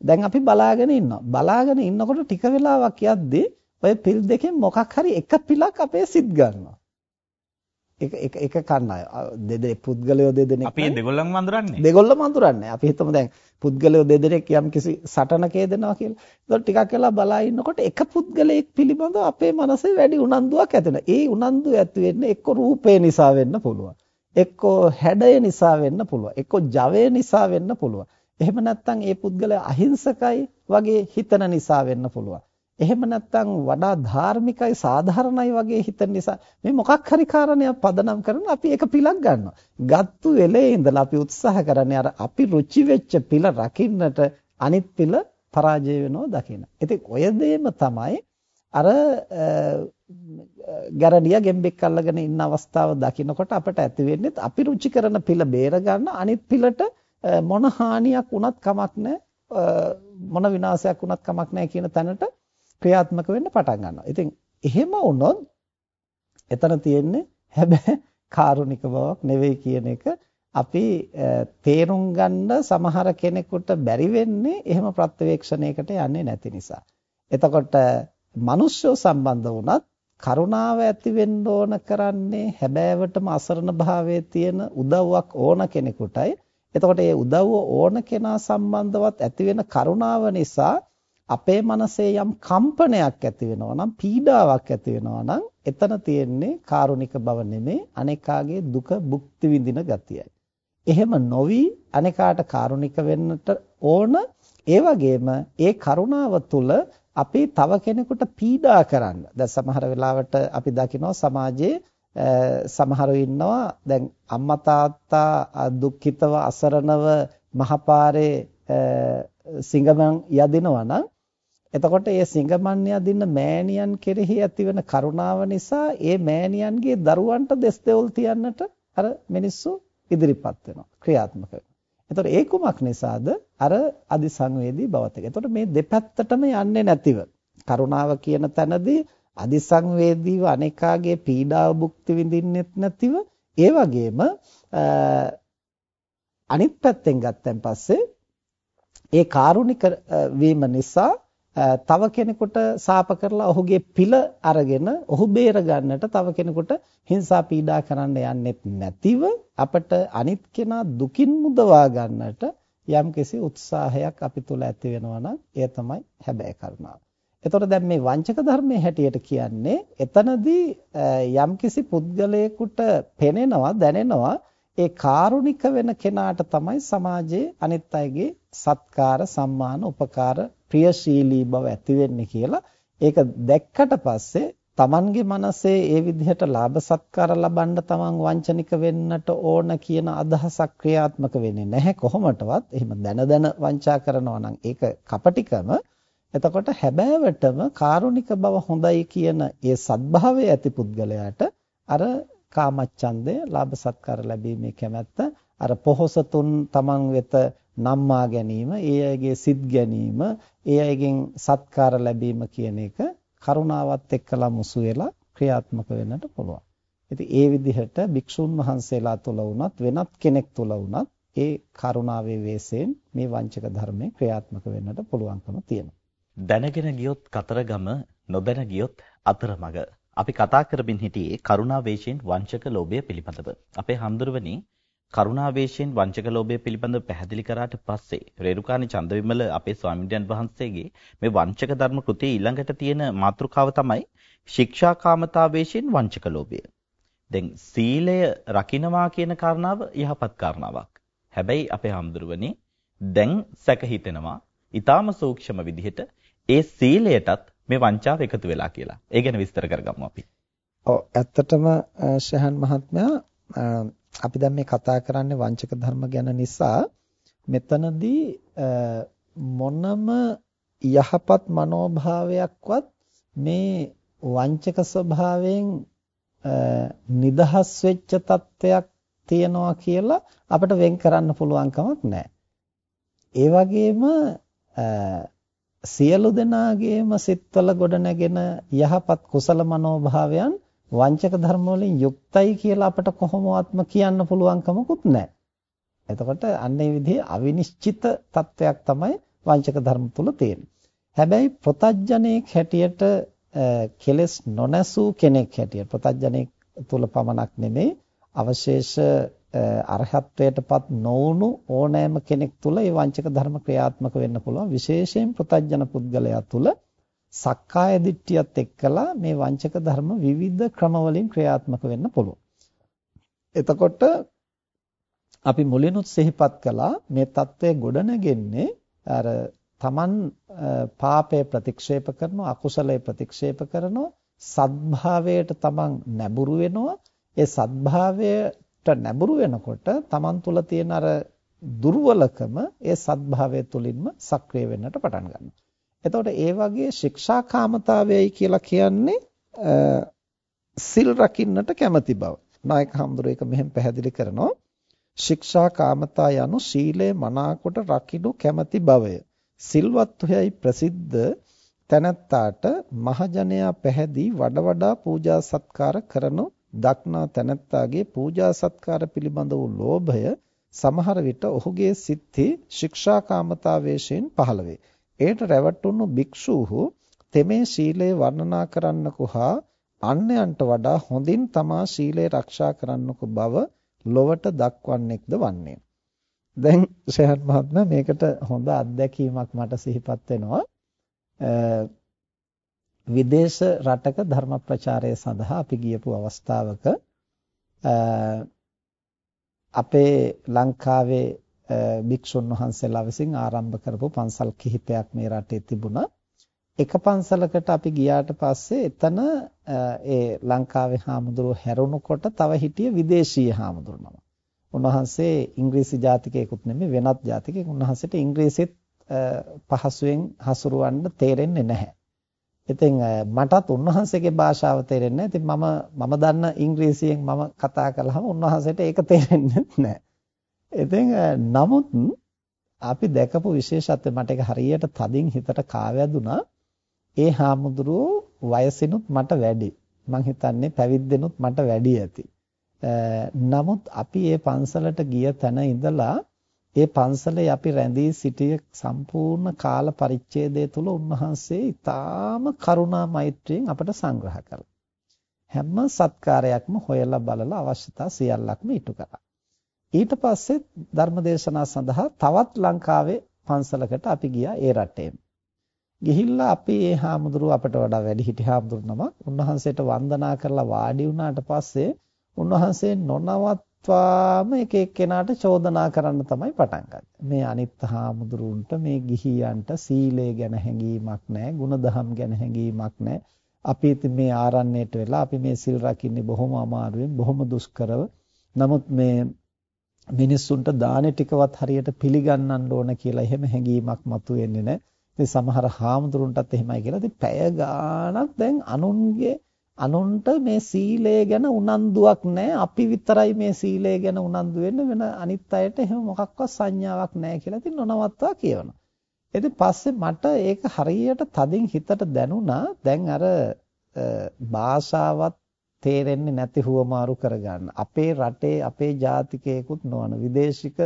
S2: දැන් අපි බලාගෙන ඉන්නවා. බලාගෙන ඉන්නකොට ටික වෙලාවක් යද්දී ඔය පිල් දෙකෙන් මොකක් හරි එක පිලක් අපේ සිත් ගන්නවා. එක එක එක කන්න අය. දෙදෙනෙක් පුද්ගලයෝ දෙදෙනෙක්
S1: අපි දෙගොල්ලන්ම අඳුරන්නේ
S2: දෙගොල්ලම අඳුරන්නේ අපි හිතමු දැන් පුද්ගලයෝ දෙදෙනෙක් යම් කිසි සටනක යෙදෙනවා කියලා. ඒතකොට ටිකක් වෙලා බලා ඉන්නකොට එක පුද්ගලයෙක් පිළිබඳව අපේ මනසේ වැඩි උනන්දුවක් ඇති වෙනවා. ඒ උනන්දුව ඇති වෙන්නේ එක්ක රූපේ නිසා වෙන්න පුළුවන්. එක්ක හැඩය නිසා වෙන්න පුළුවන්. එක්ක ජවය නිසා වෙන්න පුළුවන් එහෙම නැත්නම් ඒ පුද්ගලයා අහිංසකයි වගේ හිතන නිසා වෙන්න පුළුවන්. එහෙම නැත්නම් වඩා ධාර්මිකයි සාධාරණයි වගේ හිතන නිසා මේ මොකක් හරි කාරණයක් පදනම් කරන අපි ඒක පිලක් ගන්නවා. ගත්තු වෙලේ ඉඳලා අපි උත්සාහ කරන්නේ අර අපි රුචි වෙච්ච පිල රකින්නට අනිත් පිල පරාජය වෙනව දකින්න. ඉතින් ඔය දෙයම තමයි අර ගැරඩිය ගෙම්බෙක් අල්ලගෙන ඉන්න අවස්ථාව දකිනකොට අපට ඇති වෙන්නේ අපි රුචි කරන පිල බේර ගන්න අනිත් පිලට මොන හානියක් වුණත් කමක් නැහැ මොන විනාශයක් වුණත් කමක් නැහැ කියන තැනට ක්‍රියාත්මක වෙන්න පටන් ගන්නවා. ඉතින් එහෙම වුණොත් එතන තියෙන්නේ හැබැයි කාරුණික බවක් නෙවෙයි කියන එක අපි තේරුම් ගන්න සමහර කෙනෙකුට බැරි වෙන්නේ එහෙම ප්‍රත්‍යවේක්ෂණයකට යන්නේ නැති නිසා. එතකොට මිනිස්සු සම්බන්ධ වුණත් කරුණාව ඇති වෙන්න ඕන කරන්නේ හැබෑවටම අසරණ භාවයේ තියෙන උදව්වක් ඕන කෙනෙකුටයි එතකොට මේ උදව්ව ඕන කෙනා සම්බන්ධවත් ඇති වෙන කරුණාව නිසා අපේ මනසේ යම් කම්පනයක් ඇති වෙනවා නම් පීඩාවක් ඇති වෙනවා නම් එතන තියෙන්නේ කාරුණික බව නෙමේ අනේකාගේ දුක භුක්ති විඳින ගතියයි. එහෙම නොවි අනේකාට කාරුණික වෙන්නට ඕන ඒ වගේම ඒ කරුණාව තුළ අපි තව කෙනෙකුට පීඩා කරන්න. දැන් සමහර වෙලාවට අපි දකිනවා සමාජයේ සමහරව ඉන්නවා දැන් අම්මා තාත්තා දුක්ඛිතව අසරණව මහපාරේ සිඟමන් යදිනවා නම් එතකොට ඒ සිඟමන් යදින්න මෑණියන් කෙරෙහි ඇතිවන කරුණාව නිසා ඒ මෑණියන්ගේ දරුවන්ට දෙස් දෙවුල් තියන්නට අර මිනිස්සු ඉදිරිපත් වෙනවා ක්‍රියාත්මක වෙනවා. එතකොට ඒ කුමක් නිසාද? අර අදිසංවේදී බවත් එක. එතකොට මේ දෙපැත්තටම යන්නේ නැතිව කරුණාව කියන තැනදී අදිසංවේදීව අනේකාගේ පීඩාව භුක්ති විඳින්නෙත් නැතිව ඒ වගේම අනිත් පැත්තෙන් ගත්තන් පස්සේ ඒ කාරුණික වීම නිසා තව කෙනෙකුට සාප කරලා ඔහුගේ පිළ අරගෙන ඔහු බේර ගන්නට තව කෙනෙකුට හිංසා පීඩා කරන්න යන්නෙත් නැතිව අපට අනිත් කෙනා දුකින් මුදවා ගන්නට යම්කිසි උත්සාහයක් අපි තුල ඇති වෙනවා නම් එය තමයි හැබෑ කරුණාව. එතකොට දැන් මේ වංචක ධර්මයේ හැටියට කියන්නේ එතනදී යම්කිසි පුද්ගලයෙකුට පෙනෙනවා දැනෙනවා ඒ කාරුණික වෙන කෙනාට තමයි සමාජයේ අනිත් අයගේ සත්කාර සම්මාන උපකාර ප්‍රියශීලී බව ඇති වෙන්නේ කියලා. ඒක දැක්කට පස්සේ Tamanගේ මනසේ ඒ විදිහට ලාභ සත්කාර ලබන්න තමන් වංචනික වෙන්නට ඕන කියන අදහසක් ක්‍රියාත්මක වෙන්නේ නැහැ කොහොමටවත්. එහෙම දැන දැන වංචා කරනවා නම් ඒක කපටිකම. එතකොට හැබෑවටම කාරුණික බව හොඳයි කියන ඒ සත්භාවය ඇති පුද්ගලයාට අර කාමච්ඡන්දය ලාභ සත්කාර ලැබීමේ කැමැත්ත අර පොහොසතුන් තමන් වෙත නම්මා ගැනීම ඒ අයගේ සිත් ගැනීම ඒ අයගෙන් සත්කාර ලැබීම කියන එක කරුණාවත් එක්කලා මුසු වෙලා ක්‍රියාත්මක වෙන්නට පුළුවන්. ඉතින් ඒ විදිහට භික්ෂුන් වහන්සේලා තුල වුණත් වෙනත් කෙනෙක් තුල වුණත් ඒ කරුණාවේ වේසයෙන් මේ වංචක ධර්මයේ ක්‍රියාත්මක වෙන්නට පුළුවන්කම තියෙනවා.
S1: දැනගෙන ගියොත් කතරගම නොදැන ගියොත් අතරමඟ අපි කතා කරමින් හිටියේ කරුණා වේශයෙන් වංචක ලෝභය පිළිබඳව. අපේ හඳුරවනි කරුණා වේශයෙන් වංචක ලෝභය පිළිබඳව පැහැදිලි කරාට පස්සේ රේරුකාණි චන්දවිමල අපේ ස්වාමීන් වහන්සේගේ මේ වංචක ධර්ම කෘතියේ ඊළඟට තියෙන මාතෘකාව තමයි ශික්ෂාකාමතා වේශයෙන් වංචක ලෝභය. දැන් සීලය රකින්නවා කියන කාරණාව යහපත් කාරණාවක්. හැබැයි අපේ හඳුරවනි දැන් සැක හිතෙනවා ඊටාම සූක්ෂම විදිහට ඒ සීලයටත් මේ වංචාව එකතු වෙලා කියලා. ඒ ගැන විස්තර කරගමු අපි.
S2: ඔව් ඇත්තටම ශහන් මහත්මයා අපි දැන් මේ කතා කරන්නේ වංචක ධර්ම ගැන නිසා මෙතනදී මොනම යහපත් මනෝභාවයක්වත් මේ වංචක ස්වභාවයෙන් නිදහස් වෙච්ච තත්වයක් තියනවා කියලා අපිට වෙන් කරන්න පුළුවන් කමක් නැහැ. ඒ වගේම සියලු දෙනාගේම සිත්වල ගොඩනැගෙන යහපත් කුසල මනෝභාවයන් වංචක ධර්ම වලින් යුක්තයි කියලා අපට කොහොමවත්ම කියන්න පුළුවන් කමකුත් නැහැ. එතකොට අන්න ඒ විදිහේ අවිනිශ්චිත තත්වයක් තමයි වංචක ධර්ම තුල තියෙන්නේ. හැබැයි ප්‍රතඥයෙක් හැටියට කෙලස් නොනැසූ කෙනෙක් හැටියට ප්‍රතඥයෙක් තුල පමණක් නෙමෙයි අවශේෂ අරහත්ත්වයටපත් නොවුණු ඕනෑම කෙනෙක් තුල මේ වංචක ධර්ම ක්‍රියාත්මක වෙන්න පුළුවන් විශේෂයෙන් ප්‍රතඥ පුද්ගලයා තුල සක්කාය දිට්ඨියත් එක්කලා මේ වංචක ධර්ම විවිධ ක්‍රමවලින් ක්‍රියාත්මක වෙන්න පුළුවන්. එතකොට අපි මුලිනුත් සිහිපත් කළා මේ தત્ත්වය ගොඩනගෙන්නේ අර තමන් පාපය ප්‍රතික්ෂේප කරනවා අකුසලය ප්‍රතික්ෂේප කරනවා සද්භාවයට තමන් නැඹුරු වෙනවා ඒ සද්භාවය නැඹුරු වෙනකොට Taman තුල තියෙන අර දුර්වලකම ඒ සත්භාවය තුලින්ම සක්‍රිය වෙන්නට පටන් ගන්නවා. එතකොට ඒ වගේ ශික්ෂාකාමතාවයයි කියලා කියන්නේ සිල් රකින්නට කැමැති බව. නායක හඳුර එක මෙහෙම පැහැදිලි කරනවා. ශික්ෂාකාමතා යනු සීලය මනාකොට රකින්නු කැමැති බවය. සිල්වත්වයයි ප්‍රසිද්ධ තැනැත්තාට මහජනයා පැහැදී වඩ වඩා පූජා සත්කාර කරනු දක්නා තැනැත්තාගේ පූජා සත්කාර පිළිබඳ වූ ලෝභය සමහර විට ඔහුගේ සිත්හි ශික්ෂාකාමතාවයෙන් පහළ වේ. එයට රැවටුණු භික්ෂූහු තෙමේ ශීලය වර්ණනා කරන්නකු හා අන්‍යයන්ට වඩා හොඳින් තමා ශීලය ආරක්ෂා කරන්නකු බව ලොවට දක්වන්නේක්ද වන්නේ. දැන් ශයන් මහත්මයා මේකට හොඳ අත්දැකීමක් මට සිහිපත් වෙනවා. විදේශ රටක ධර්ම ප්‍රචාරය සඳහා අපි ගියපු අවස්ථාවක අපේ ලංකාවේ භික්ෂුන් වහන්සේලා විසින් ආරම්භ කරපු පන්සල් කිහිපයක් මේ රටේ තිබුණා. එක පන්සලකට අපි ගියාට පස්සේ එතන ඒ ලංකාවේ හාමුදුරුවෝ හැරුණුකොට තව හිටිය විදේශීය හාමුදුරුවෝ නම. උන්වහන්සේ ඉංග්‍රීසි ජාතිකයෙකුත් නෙමෙයි වෙනත් ජාතිකයෙක්. උන්වහන්සේට ඉංග්‍රීසිත් පහසුවෙන් හසුරවන්න තේරෙන්නේ නැහැ. ඉතින් මටත් උන්වහන්සේගේ භාෂාව තේරෙන්නේ නැහැ. ඉතින් මම මම දන්න ඉංග්‍රීසියෙන් මම කතා කළාම උන්වහන්සේට ඒක තේරෙන්නේ නැහැ. ඉතින් නමුත් අපි දැකපු විශේෂත්වය මට ඒක හරියට තදින් හිතට කාවැදුනා. ඒ හාමුදුරුවෝ වයසිනුත් මට වැඩි. මං හිතන්නේ පැවිද්දෙනුත් මට වැඩි ඇති. නමුත් අපි මේ පන්සලට ගිය තැන ඉඳලා ඒ පන්සලේ අපි රැඳී සිටිය සම්පූර්ණ කාල පරිච්ඡේදය තුල උන්වහන්සේ ඊටාම කරුණා මෛත්‍රියෙන් අපට සංග්‍රහ කළා. හැම සත්කාරයක්ම හොයලා බලලා අවශ්‍යතා සියල්ලක්ම ඉටු කළා. ඊට පස්සේ ධර්මදේශනා සඳහා තවත් ලංකාවේ පන්සලකට අපි ගියා ඒ රටේම. ගිහිල්ලා අපි ඒ හාමුදුරුව අපට වඩා වැඩිහිටි හාමුදුරු නමක් උන්වහන්සේට වන්දනා කරලා වාඩි වුණාට පස්සේ උන්වහන්සේ නොනවත්වාම එක එක්කෙනාට චෝදනා කරන්න තමයි පටන් ගත්තේ. මේ අනිත් හාමුදුරුන්ට මේ ගිහියන්ට සීලය ගැන හැඟීමක් නැහැ, ಗುಣධම් ගැන හැඟීමක් නැහැ. අපි ඉතින් මේ ආරණ්‍යයට වෙලා අපි මේ සිල් රකින්නේ බොහොම අමාරුවෙන්, බොහොම දුෂ්කරව. නමුත් මේ මිනිස්සුන්ට දානේ ටිකවත් හරියට පිළිගන්නන්න ඕන කියලා එහෙම හැඟීමක් මතුවෙන්නේ නැහැ. ඉතින් සමහර හාමුදුරුන්ටත් එහෙමයි කියලා. ඉතින් පැය ගාණක් දැන් අනුන්ගේ අනුන්ට මේ සීලය ගැන උනන්දුවක් නැහැ. අපි විතරයි මේ සීලය ගැන උනන්දු වෙන්න වෙන අනිත් අයට එහෙම මොකක්වත් සංඥාවක් නැහැ කියලා ඉතින් නොනවත්වා කියනවා. ඉතින් පස්සේ මට ඒක හරියට තදින් හිතට දැනුණා. දැන් අර භාෂාවත් තේරෙන්නේ නැති හුවමාරු කරගන්න. අපේ රටේ අපේ ජාතිකයෙකුත් නොවන විදේශික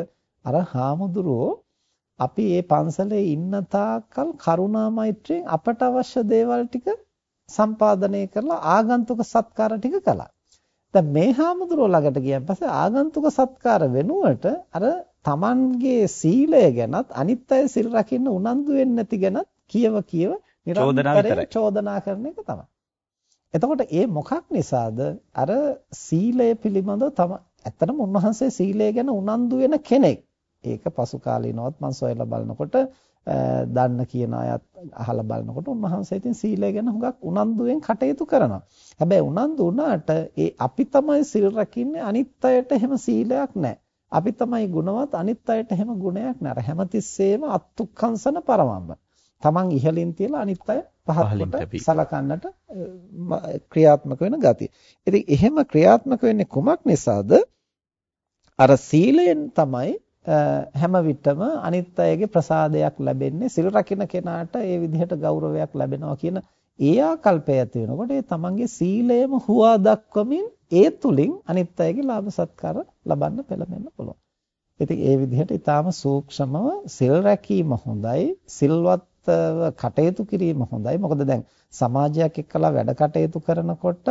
S2: අර හාමුදුරුවෝ අපි මේ පන්සලේ ඉන්න තාක්කල් කරුණා මෛත්‍රියෙන් අපට අවශ්‍ය දේවල් ටික සම්පාදනය කරලා ආගන්තුක සත්කාර ටික කළා. දැන් මේ හාමුදුරුවෝ ළඟට ගියන් පස්සේ ආගන්තුක සත්කාර වෙනුවට අර Tamanගේ සීලය ගැනත් අනිත් අය සිල් රකින්න උනන්දු වෙන්නේ නැති ගැනත් කියව කියව නිරන්තරයෙන් චෝදනා කරන එක තමයි. එතකොට ඒ මොකක් නිසාද අර සීලය පිළිබඳව තම ඇත්තටම උන්වහන්සේ සීලය ගැන උනන්දු වෙන කෙනෙක්. ඒක පසු කාලීනවත් මම සොයලා බලනකොට දන්න කියන අයත් අහලා බලනකොට උන්වහන්සේ ඉතින් සීලය ගැන හුඟක් උනන්දුවෙන් කටයුතු කරනවා. හැබැයි උනන්දු වුණාට ඒ අපි තමයි සිල් රකින්නේ අනිත් අයට එහෙම සීලයක් නැහැ. අපි තමයි ගුණවත් අනිත් අයට එහෙම ගුණයක් නැහැ. හැමතිස්සෙම අත්ුක්කංශන පරමම්බ. තමන් ඉහළින් තියලා අනිත් අය පහත් සලකන්නට ක්‍රියාත්මක වෙන ගතිය. ඉතින් එහෙම ක්‍රියාත්මක වෙන්නේ කුමක් නිසාද? අර සීලයෙන් තමයි හැම විටම අනිත් අයගේ ප්‍රසාදයක් ලැබෙන්නේ සිල් රකින්න කෙනාට ඒ විදිහට ගෞරවයක් ලැබෙනවා කියන ඒ ආකල්පය ඇති වෙනකොට ඒ තමන්ගේ සීලයම හුවා දක්වමින් ඒ තුලින් අනිත් අයගේ ලාභ සත්කාර ලබන්න පෙළඹෙන්න පුළුවන්. ඉතින් ඒ විදිහට ඊටාම සූක්ෂමව සිල් රැකීම හොඳයි සිල්වත් කටයුතු කිරීම හොඳයි. මොකද දැන් සමාජයක් එක්කලා වැඩ කටයුතු කරනකොට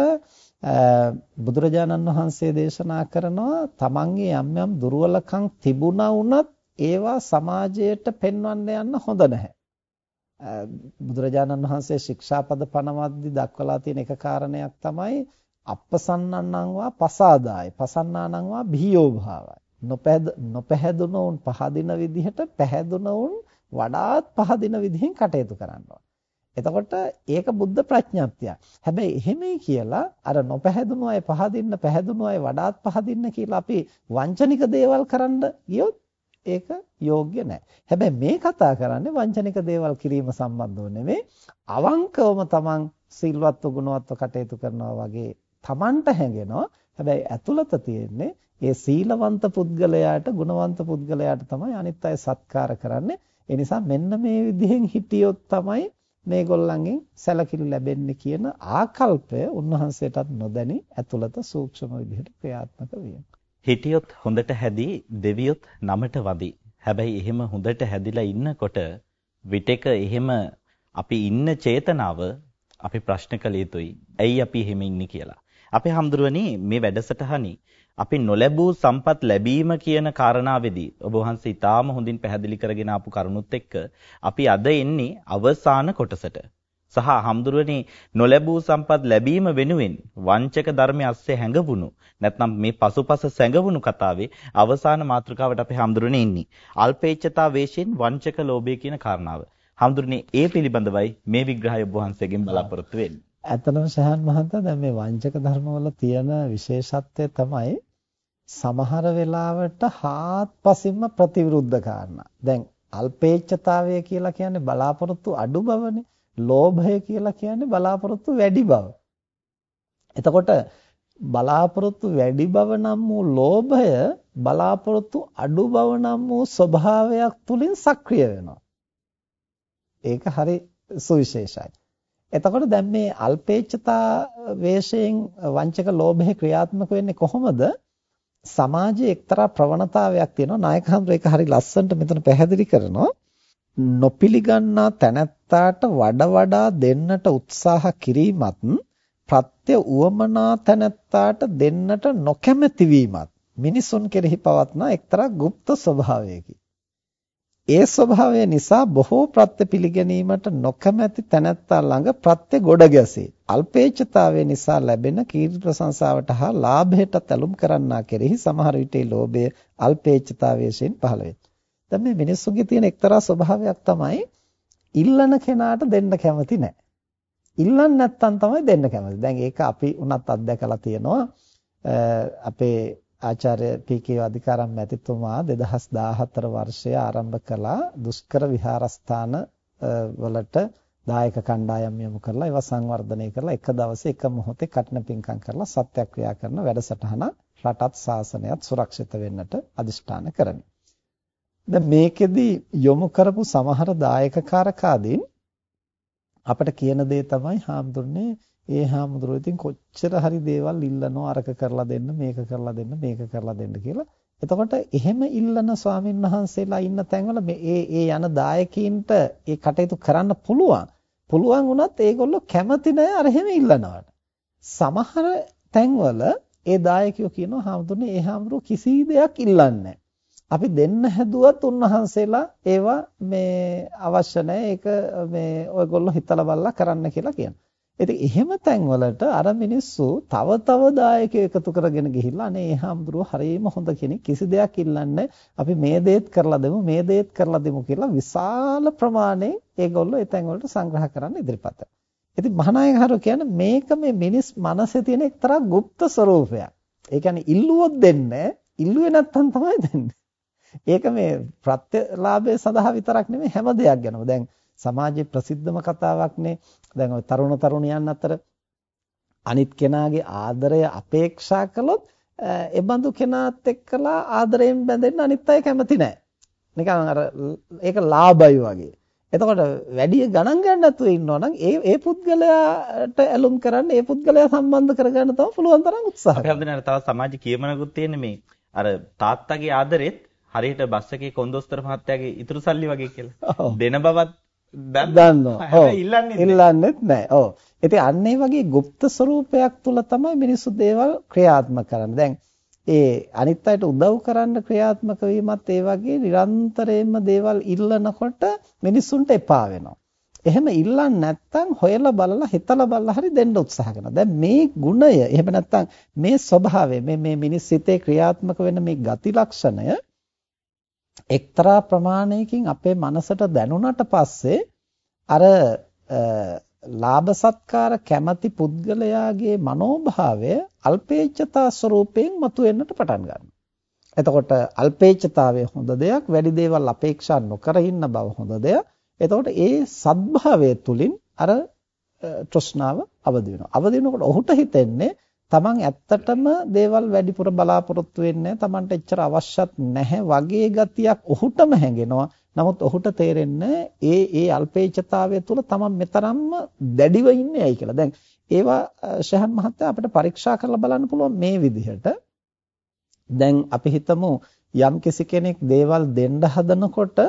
S2: බුදුරජාණන් වහන්සේ දේශනා කරනවා තමන්ගේ යම් යම් දුර්වලකම් තිබුණා වුණත් ඒවා සමාජයට පෙන්වන්න යන්න හොඳ නැහැ. බුදුරජාණන් වහන්සේ ශික්ෂාපද පනවද්දි දක්වලා තියෙන එක කාරණයක් තමයි අපසන්නන්නන්වා පසාදාය පසන්නානන්වා බිහියෝ භාවයි. නොපැහැදුණුන් පහදින විදිහට පැහැදුණුන් වඩාත් පහදින විදිහෙන් කටයුතු කරනවා. එතකොට ඒක බුද්ධ ප්‍රඥාප්තිය. හැබැයි එහෙමයි කියලා අර නොපැහැදුණු අය පහදින්න පැහැදුණු අය වඩාත් පහදින්න කියලා අපි වංචනික දේවල් කරන්න ගියොත් ඒක යෝග්‍ය නැහැ. හැබැයි මේ කතා කරන්නේ වංචනික දේවල් කිරීම සම්බන්ධව නෙමෙයි. අවංකවම තමන් සිල්වත්ව ගුණවත්ව කටයුතු කරනවා වගේ තමන්ට හැඟෙනවා. හැබැයි ඇතුළත තියෙන්නේ ඒ සීලවන්ත පුද්ගලයාට ගුණවන්ත පුද්ගලයාට තමයි අනිත් අය සත්කාර කරන්නේ. ඒ නිසා මෙන්න මේ විදිහෙන් හිටියොත් තමයි මේගොල්ලන්ගෙන් සැලකිලි ලැබෙන්නේ කියන ආකල්පය උන්වහන්සේටත් නොදැනි ඇතුළත සූක්ෂම විදිහට ක්‍රියාත්මක විය.
S1: හිටියොත් හොඳට හැදී දෙවියොත් නමට වදි. හැබැයි එහෙම හොඳට හැදිලා ඉන්නකොට විටක එහෙම අපි ඉන්න චේතනාව අපි ප්‍රශ්න කළ යුතුයි. ඇයි අපි එහෙම ඉන්නේ කියලා. අපේ හැඳුරුවනේ මේ වැඩසටහනේ අපි නොලැබූ සම්පත් ලැබීම කියන කාරණාවේදී ඔබ වහන්සේ ඊටාම හොඳින් පැහැදිලි කරගෙන ආපු කරුණුත් එක්ක අපි අද එන්නේ අවසාන කොටසට. සහ හම්දුරනේ නොලැබූ සම්පත් ලැබීම වෙනුවෙන් වංචක ධර්මයේ අස්සේ හැඟවුණු නැත්නම් මේ පසුපස සැඟවුණු කතාවේ අවසාන මාතෘකාවට අපි හම්දුරනේ ඉන්නේ. අල්පේච්ඡතා වේශයෙන් වංචක ලෝභය කියන කාරණාව. හඳුරන්නේ ඒ පිළිබඳවයි මේ විග්‍රහය ඔබ වහන්සේගෙන් බලාපොරොත්තු වෙන්නේ.
S2: ඇත්තටම සහන් මහත්තයා දැන් මේ වංචක ධර්මවල තියෙන විශේෂත්වය තමයි සමහර වෙලාවට හාත්පසින්ම ප්‍රතිවිරුද්ධ කාරණා. දැන් අල්පේච්ඡතාවය කියලා කියන්නේ බලාපොරොත්තු අඩු බවනේ. ලෝභය කියලා කියන්නේ බලාපොරොත්තු වැඩි බව. එතකොට බලාපොරොත්තු වැඩි බව නම් වූ ලෝභය බලාපොරොත්තු අඩු බව නම් වූ ස්වභාවයක් තුලින් සක්‍රිය වෙනවා. ඒක හරි සුවිශේෂයි. එතකොට දැන් මේ අල්පේච්ඡතා වේශයෙන් වංචක ලෝභය ක්‍රියාත්මක වෙන්නේ කොහොමද? සමාජයේ එක්තරා ප්‍රවණතාවයක් තියෙනවා. නායකහඳුර ඒක හරි ලස්සනට මෙතන පැහැදිලි කරනවා. නොපිලිගන්නා තැනැත්තාට වඩා වඩා දෙන්නට උත්සාහ කිරීමත් ප්‍රත්‍ය උවමනා තැනැත්තාට දෙන්නට නොකැමැති වීමත් මිනිසුන් කෙරෙහි පවත්නා එක්තරා গুপ্ত ස්වභාවයකි. ඒ ස්වභාවය නිසා බොහෝ ප්‍රත්‍ය පිළිගැනීමට නොකමැති තැනැත්තා ළඟ ප්‍රත්‍ය ගොඩ ගැසේ. අල්පේච්ඡතාවය නිසා ලැබෙන කීර්ති ප්‍රශංසාවට හා ලාභයට තැලුම් කරන්නා කෙරෙහි සමහර විට ලෝභය අල්පේච්ඡතාවයෙන් පහළ වේ. දැන් මේ මිනිස්සුගේ තියෙන එක්තරා ස්වභාවයක් තමයි ඉල්ලන කෙනාට දෙන්න කැමති නැහැ. ඉල්ලන්නේ නැත්තම් තමයි දෙන්න කැමති. දැන් ඒක අපි උනත් අත්දැකලා තියෙනවා. අපේ ආචාර්ය පී.කේ අධිකාරම් මැතිතුමා 2014 වර්ෂයේ ආරම්භ කළා දුෂ්කර විහාරස්ථාන වලට දායක කණ්ඩායම් යොමු කරලා ඒවා සංවර්ධනය කරලා එක දවසේ එක මොහොතේ කටින පිංකම් කරලා සත්‍යක්‍රියා කරන වැඩසටහන රටත් ශාසනයත් සුරක්ෂිත වෙන්නට අදිෂ්ඨාන කරමි. දැන් මේකෙදි යොමු කරපු සමහර දායක කාරකාදීන් අපිට කියන දේ තමයි හාමුදුරනේ ඒ හාමුදුරුවෝ ඉතින් කොච්චර හරි දේවල් ඉල්ලනවා අරක කරලා දෙන්න මේක කරලා දෙන්න මේක කරලා දෙන්න කියලා. එතකොට එහෙම ඉල්ලන ස්වාමීන් වහන්සේලා ඉන්න තැන්වල මේ ඒ ඒ යන දායකයින්ට ඒ කටයුතු කරන්න පුළුවන්. පුළුවන් වුණත් ඒගොල්ලෝ කැමති නැහැ අර එහෙම ඉල්ලනවට. සමහර තැන්වල ඒ දායකයෝ කියනවා හාමුදුරනේ ඒ හාමුදුරුවෝ කිසි දෙයක් ඉල්ලන්නේ අපි දෙන්න හැදුවත් උන්වහන්සේලා ඒවා මේ අවශ්‍ය නැහැ. ඒක මේ ඔයගොල්ලෝ හිතලා බලලා කරන්න කියලා කියනවා. ඉතින් එහෙම තැන්වලට අර මිනිස්සු තව තව දායක එකතු කරගෙන ගිහිල්ලා අනේ ඒ හාමුදුරුව හරියම හොඳ කෙනෙක් කිසි දෙයක් ඉල්ලන්නේ අපි මේ දේත් කරලා දෙමු මේ දේත් කරලා දෙමු කියලා විශාල ප්‍රමාණයෙන් ඒගොල්ලෝ ඒ තැන්වලට සංග්‍රහ කරන්න ඉදිරිපත් කරනවා. ඉතින් මහානායකහරු කියන්නේ මේක මේ මිනිස් මනසේ තියෙන එක්තරා গুপ্ত ස්වરૂපයක්. ඒ කියන්නේ ඉල්ලුවොත් දෙන්නේ ඉල්ලුවේ නැත්තම් තමයි දෙන්නේ. ඒක මේ ප්‍රත්‍යලාභය සඳහා විතරක් නෙමෙයි හැම දෙයක් ගැනම. දැන් සමාජයේ ප්‍රසිද්ධම කතාවක්නේ. දැන් ওই තරුණ තරුණියන් අතර අනිත් කෙනාගේ ආදරය අපේක්ෂා කළොත් ඒ බඳු කෙනාත් එක්කලා ආදරයෙන් බැඳෙන්න අනිත් අය කැමති නැහැ. නිකන් අර ඒක ලාභයි වගේ. එතකොට වැඩි ගණන් ගන්න නැතුව ඉන්නවා නම් ඒ ඒ පුද්ගලයාට ඇලුම් කරන්න ඒ පුද්ගලයා සම්බන්ධ කරගන්න තමයි පුළුවන් තරම් උත්සාහ
S1: කරනවා. අපි තව සමාජ කියමනකුත් තියෙන මේ අර තාත්තගේ ආදරෙත් හරියට බස් එකේ කොන්දොස්තර මහත්තයාගේ ඉතුරු සල්ලි වගේ කියලා. දෙන බවත්
S2: දන්නවා. ඔව්. ඉල්ලන්නෙත් නැහැ. ඔව්. ඉතින් අන්න ඒ වගේ গুপ্ত ස්වરૂපයක් තුල තමයි මිනිස්සු දේවල් ක්‍රියාත්මක කරන්නේ. දැන් ඒ අනිත් අයට උදව් කරන්න ක්‍රියාත්මක වීමත් ඒ වගේ නිරන්තරයෙන්ම දේවල් ඉල්ලනකොට මිනිස්සුන්ට එපා වෙනවා. එහෙම ඉල්ලන්නේ නැත්නම් හොයලා බලලා හිතලා බලලා හරි දෙන්න උත්සාහ කරනවා. දැන් මේ ගුණය එහෙම නැත්නම් මේ ස්වභාවය මේ මේ මිනිස් සිතේ ක්‍රියාත්මක වෙන මේ ගති ලක්ෂණය එක්තරා ප්‍රමාණයකින් අපේ මනසට දැනුණට පස්සේ අර ලාභ සත්කාර කැමැති පුද්ගලයාගේ මනෝභාවය අල්පේච්ඡතා ස්වરૂපයෙන් මතුවෙන්නට පටන් ගන්නවා. එතකොට අල්පේච්ඡතාවය හොඳ දෙයක්, වැඩි දේවල් අපේක්ෂා නොකර ඉන්න බව හොඳ දෙයක්. එතකොට ඒ සද්භාවය තුලින් අර තෘෂ්ණාව අවදි වෙනවා. අවදි වෙනකොට ඔහුට හිතෙන්නේ තමන් ඇත්තටම දේවල් වැඩිපුර බලාපොරොත්තු වෙන්නේ තමන්ට එච්චර අවශ්‍යත් නැහැ වගේ ගතියක් ඔහුටම හැඟෙනවා. නමුත් ඔහුට තේරෙන්නේ ඒ ඒ අල්පේච්ඡතාවය තුළ තමන් මෙතරම්ම දැඩිව ඉන්නේ ඇයි කියලා. දැන් ඒවා ශහන් මහත්තයා අපිට පරීක්ෂා කරලා බලන්න පුළුවන් මේ විදිහට. දැන් අපි හිතමු යම් කිසි කෙනෙක් දේවල් දෙන්න හදනකොට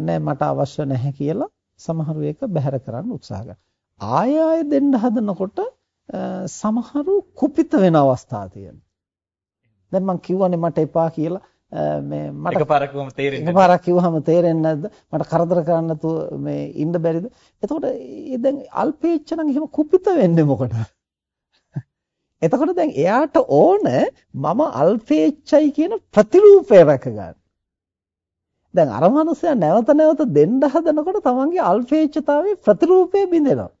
S2: නෑ මට අවශ්‍ය නැහැ කියලා සමහරු ඒක බැහැර කරන්න උත්සාහ කරනවා. ආය ආය දෙන්න හදනකොට සමහරු කුපිත වෙන අවස්ථා තියෙනවා. දැන් මං කිව්වනේ මට එපා කියලා මේ මට
S1: එකපාරක් කිව්වම තේරෙන්නේ.
S2: එකපාරක් කිව්වම තේරෙන්නේ නැද්ද? මට කරදර කරන්න නැතුව මේ ඉන්න බැරිද? එතකොට ඒ දැන් අල්පේච්ච නම් එහෙම කුපිත වෙන්නේ මොකටද? එතකොට දැන් එයාට ඕන මම අල්පේච්චයි කියන ප්‍රතිරූපය රැක ගන්න. දැන් අර මනුස්සයා නැවත නැවත දෙන්න හදනකොට තමන්ගේ අල්පේච්ඡතාවයේ ප්‍රතිරූපය බිඳෙනවා.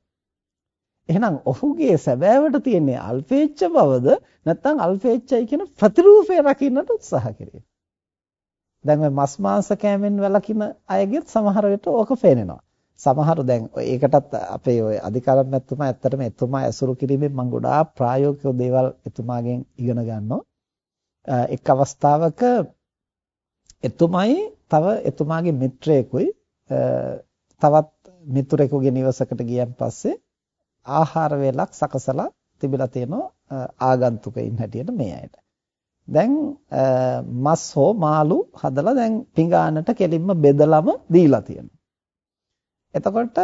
S2: එහෙනම් ඔහුගේ සැබෑවට තියෙන අල්පේච්ඡ බවද නැත්නම් අල්පේච්ඡයි කියන ප්‍රතිරූපය රකින්නට උත්සාහ කිරීම. දැන් මේ මස් මාංශ කෑමෙන් වැළකින අයගෙත් සමහර විට ඕක පේනවා. සමහර දැන් ඒකටත් අපේ ওই අධිකාරම්‍යතුමා ඇත්තටම එතුමා ඇසුරු කිරීමෙන් මම ගොඩාක් ප්‍රායෝගික දේවල් එතුමාගෙන් ඉගෙන ගන්නවා. එක් අවස්ථාවක එතුමයි තව එතුමාගේ මිත්‍රයෙකුයි තවත් මිතුරෙකුගේ නිවසකට ගියන් පස්සේ ආහාර වේලක් සකසලා තිබිලා තියෙනවා ආගන්තුකයින් හැටියට මේ අයට. දැන් මස් හෝ මාළු හදලා දැන් පිඟානට කෙලින්ම බෙදලම දීලා තියෙනවා. එතකොට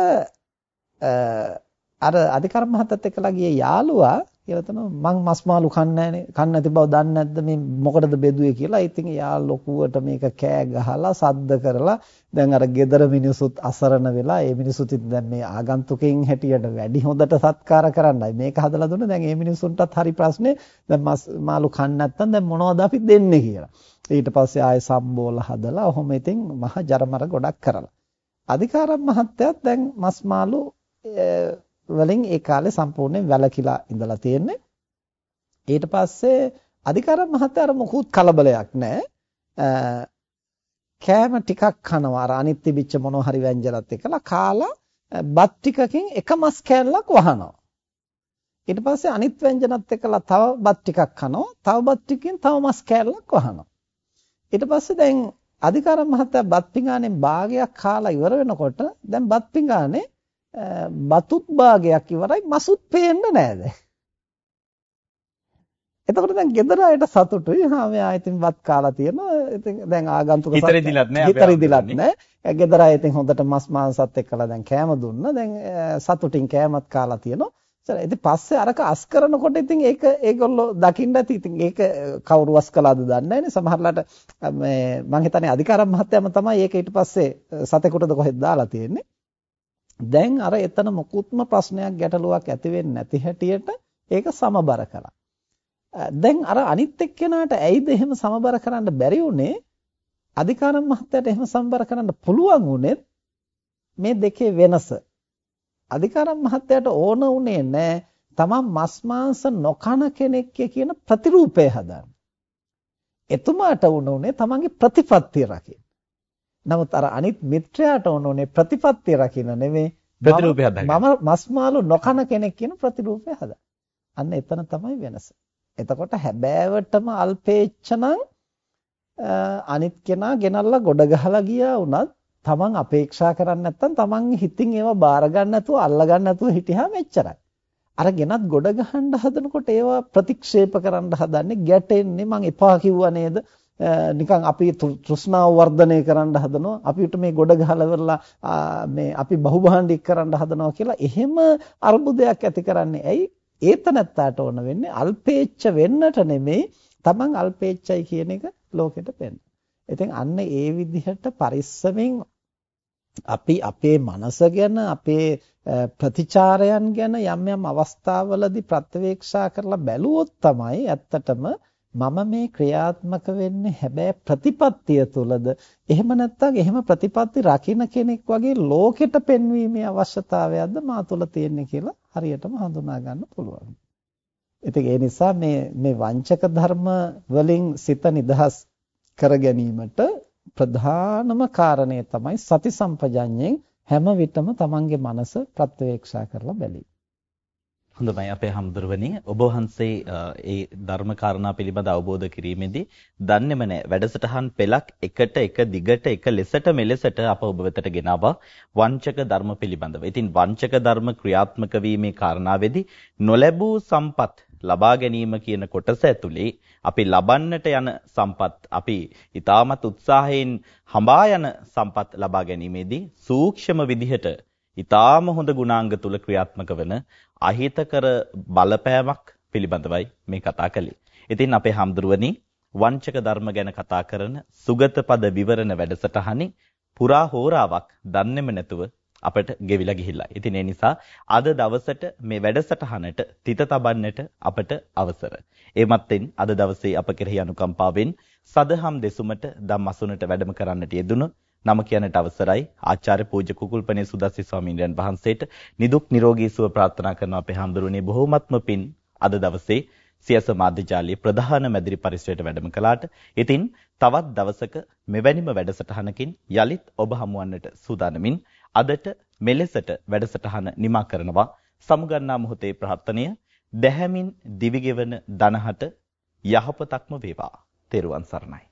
S2: අර අධිකර්ම මහත්තයත් එක්කලා ගියේ යාළුවා කියලා තන මං මස් මාළු කන්නේ නැහනේ කන්නේ නැති බව දන්නේ නැද්ද? මේ මොකටද බෙදුවේ කියලා. ඉතින් යා ලොකුවට මේක කෑ ගහලා සද්ද කරලා දැන් අර gedara මිනිසුත් අසරණ වෙලා ඒ මිනිසුත් දැන් මේ ආගන්තුකෙන් හැටියට වැඩි හොඳට සත්කාර කරන්නයි. මේක හදලා දුන්නේ. දැන් ඒ මිනිසුන්ටත් හරි ප්‍රශ්නේ. දැන් මස් මාළු කන්නේ නැත්තම් දැන් මොනවද අපි දෙන්නේ කියලා. ඊට පස්සේ ආයේ සම්බෝල හදලා ඔහොම ඉතින් මහ ජරමර ගොඩක් කරලා. අධිකාරම් මහත්තයත් දැන් මස් මාළු වලින් ඒ කාලේ සම්පූර්ණයෙන් වැළකීලා ඉඳලා තියෙන්නේ. ඊට පස්සේ අධිකාරම් මහත්තයා අර මොකුත් කලබලයක් නැහැ. කෑම ටිකක් කනවා අර අනිත් තිබිච්ච මොනවා හරි ව්‍යංජනත් එක්කලා කාලා බත් ටිකකින් එක මස් කෑල්ලක් වහනවා. ඊට පස්සේ අනිත් ව්‍යංජනත් එක්කලා තව බත් ටිකක් කනවා. තව බත් ටිකකින් තව මස් කෑල්ලක් වහනවා. ඊට පස්සේ දැන් අධිකාරම් මහත්තයා බත් පිඟානෙන් භාගයක් කාලා ඉවර වෙනකොට දැන් බත් පිඟානේ බතුත් භාගයක් ඉවරයි මසුත් පේන්නේ නැහැ එතකොට දැන් ගෙදර අයට සතුටුයි. හා මෙයා ඉතින් වත් කාලා තියෙනවා. ඉතින් දැන් ආගන්තුක
S1: සත් හිතරිදිලත් නැහැ.
S2: හිතරිදිලත් නැහැ. ගෙදර අය ඉතින් හොඳට මස් මාංශත් එක්කලා දැන් කෑම දුන්නා. දැන් සතුටින් කෑමත් කාලා තියෙනවා. ඉතින් පස්සේ අරක අස් කරනකොට ඉතින් ඒක ඒගොල්ලෝ දකින්න ඇති. ඉතින් ඒක කවුරු අස් කළාද දන්නේ නැහැනේ. සමහරලාට මේ මං හිතන්නේ අධිකාරම් මහත්තයාම තමයි ඒක ඊට පස්සේ සතෙකුටද කොහෙද දාලා තියෙන්නේ. දැන් අර එතන මොකුත්ම ප්‍රශ්නයක් ගැටලුවක් ඇති වෙන්නේ නැති හැටියට ඒක සමබර කළා. දැන් අර අනිත් එක්කෙනාට ඇයිද එහෙම සමබර කරන්න බැරි වුනේ? අධිකාරම් මහත්තයාට එහෙම සමබර කරන්න පුළුවන් වුනේ මේ දෙකේ වෙනස. අධිකාරම් මහත්තයාට ඕන උනේ නැහැ තමන් මස් මාංශ නොකන කෙනෙක් කියන ප්‍රතිරූපය හදන්න. එතුමාට උනුනේ තමන්ගේ ප්‍රතිපත්තිය රකින්න. නමුත් අර අනිත් මිත්‍රයාට ඕනෝනේ ප්‍රතිපත්තිය රකින්න නෙමෙයි
S1: ප්‍රතිරූපය හදන්න.
S2: මම මස් මාළු නොකන කෙනෙක් කියන ප්‍රතිරූපය හදන්න. අන්න එතන තමයි වෙනස. එතකොට හැබෑවටම අල්පේච්ඡ නම් අනිත් කෙනා ගෙනල්ලා ගොඩ ගහලා ගියා වුණත් තමන් අපේක්ෂා කරන්නේ නැත්නම් තමන් හිතින් ඒවා බාර ගන්න නැතුව අල්ල ගන්න නැතුව හිටියාම එච්චරයි. අර ගෙනත් ගොඩ ගහන්න හදනකොට ඒවා ප්‍රතික්ෂේප කරන්න හදන්නේ ගැටෙන්නේ මං එපා කිව්වා නේද? නිකන් අපි තෘෂ්ණාව වර්ධනය කරන්න හදනවා. අපිට මේ ගොඩ ගහලවලා මේ අපි බහුභාණ්ඩික කරන්න හදනවා කියලා එහෙම අර්බුදයක් ඇති කරන්නේ. ඇයි? ඒතනත්තාට ඕන වෙන්නේ අල්පේච්ඡ වෙන්නට නෙමෙයි Taman අල්පේච්ඡයි කියන එක ලෝකෙට පෙන්න. ඉතින් අන්න ඒ විදිහට පරිස්සමෙන් අපි අපේ මනස ගැන අපේ ප්‍රතිචාරයන් ගැන යම් යම් අවස්ථාවලදී ප්‍රත්‍යවේක්ෂා කරලා බැලුවොත් තමයි ඇත්තටම මම මේ ක්‍රියාත්මක වෙන්නේ හැබැයි ප්‍රතිපත්තිය තුළද එහෙම නැත්නම් එහෙම ප්‍රතිපත්ති රකින්න කෙනෙක් වගේ ලෝකෙට පෙන්වීමේ අවශ්‍යතාවයක්ද මා තුළ තියෙන්නේ කියලා හරියටම හඳුනා ගන්න පුළුවන්. ඉතින් ඒ නිසා මේ මේ වංචක ධර්ම වලින් සිත නිදහස් කර ගැනීමට ප්‍රධානම කාරණය තමයි සති සම්පජඤ්ඤයෙන් හැම විටම තමන්ගේ මනස ප්‍රත්‍යවේක්ෂා කරලා බැලීම.
S1: හොඳයි අපේ හම්දුරවනි ඔබ වහන්සේ ඒ ධර්ම කාරණා පිළිබඳ අවබෝධ කිරීමේදී දන්නේම නැහැ වැඩසටහන් පෙළක් එකට එක දිගට එක ලෙසට මෙලෙසට අප ඔබ වෙතට ගෙනාවා. වංචක ධර්ම පිළිබඳව. ඉතින් වංචක ධර්ම ක්‍රියාත්මක වීමේ කාරණාවේදී නොලැබූ සම්පත් ලබා ගැනීම කියන කොටස ඇතුලේ අපි ලබන්නට යන සම්පත් අපි ඊටමත් උත්සාහයෙන් හඹා යන සම්පත් ලබා ගැනීමේදී සූක්ෂම විදිහට ඊටාම හොඳ ගුණාංග තුල ක්‍රියාත්මක වන අහිතකර බලපෑමක් පිළිබඳවයි මේ කතා කළේ. ඉතින් අපේ හම්දුරුවනි වංචක ධර්ම ගැන කතා කරන සුගත පද විවරණ වැඩසටහනේ පුරා හෝරාවක් දන්නේම නැතුව අපට ගෙවිලා ගිහිල්ලා. ඉතින් ඒ නිසා අද දවසට මේ වැඩසටහනට තිත තබන්නට අපට අවසර. එමත්ෙන් අද දවසේ අප කෙරෙහි අනුකම්පාවෙන් සදහම් දෙසුමට ධම් අසුනට වැඩම කරන්නට යෙදුණු නම කියන්නට අවසරයි. ආචාර්ය පූජ්‍ය කුකුල්පනේ සුදස්සි ස්වාමීන් වහන්සේට නිදුක් නිරෝගී සුව ප්‍රාර්ථනා කරන අපේ හාමුදුරනේ බොහෝමත්ම පින් අද දවසේ සියස මාධ්‍ය ජාලයේ ප්‍රධාන මැදිරි පරිසරයට වැඩම කළාට. ඉතින් තවත් දවසක මෙවැනිම වැඩසටහනකින් යලිත් ඔබ හමුවන්නට සූදානමින් අදට මෙලෙසට වැඩසටහන නිමා කරනවා. සමුගන්නා මොහොතේ ප්‍රාර්ථනය දැහැමින් දිවිගෙවන දනහට යහපතක්ම වේවා. තෙරුවන් සරණයි.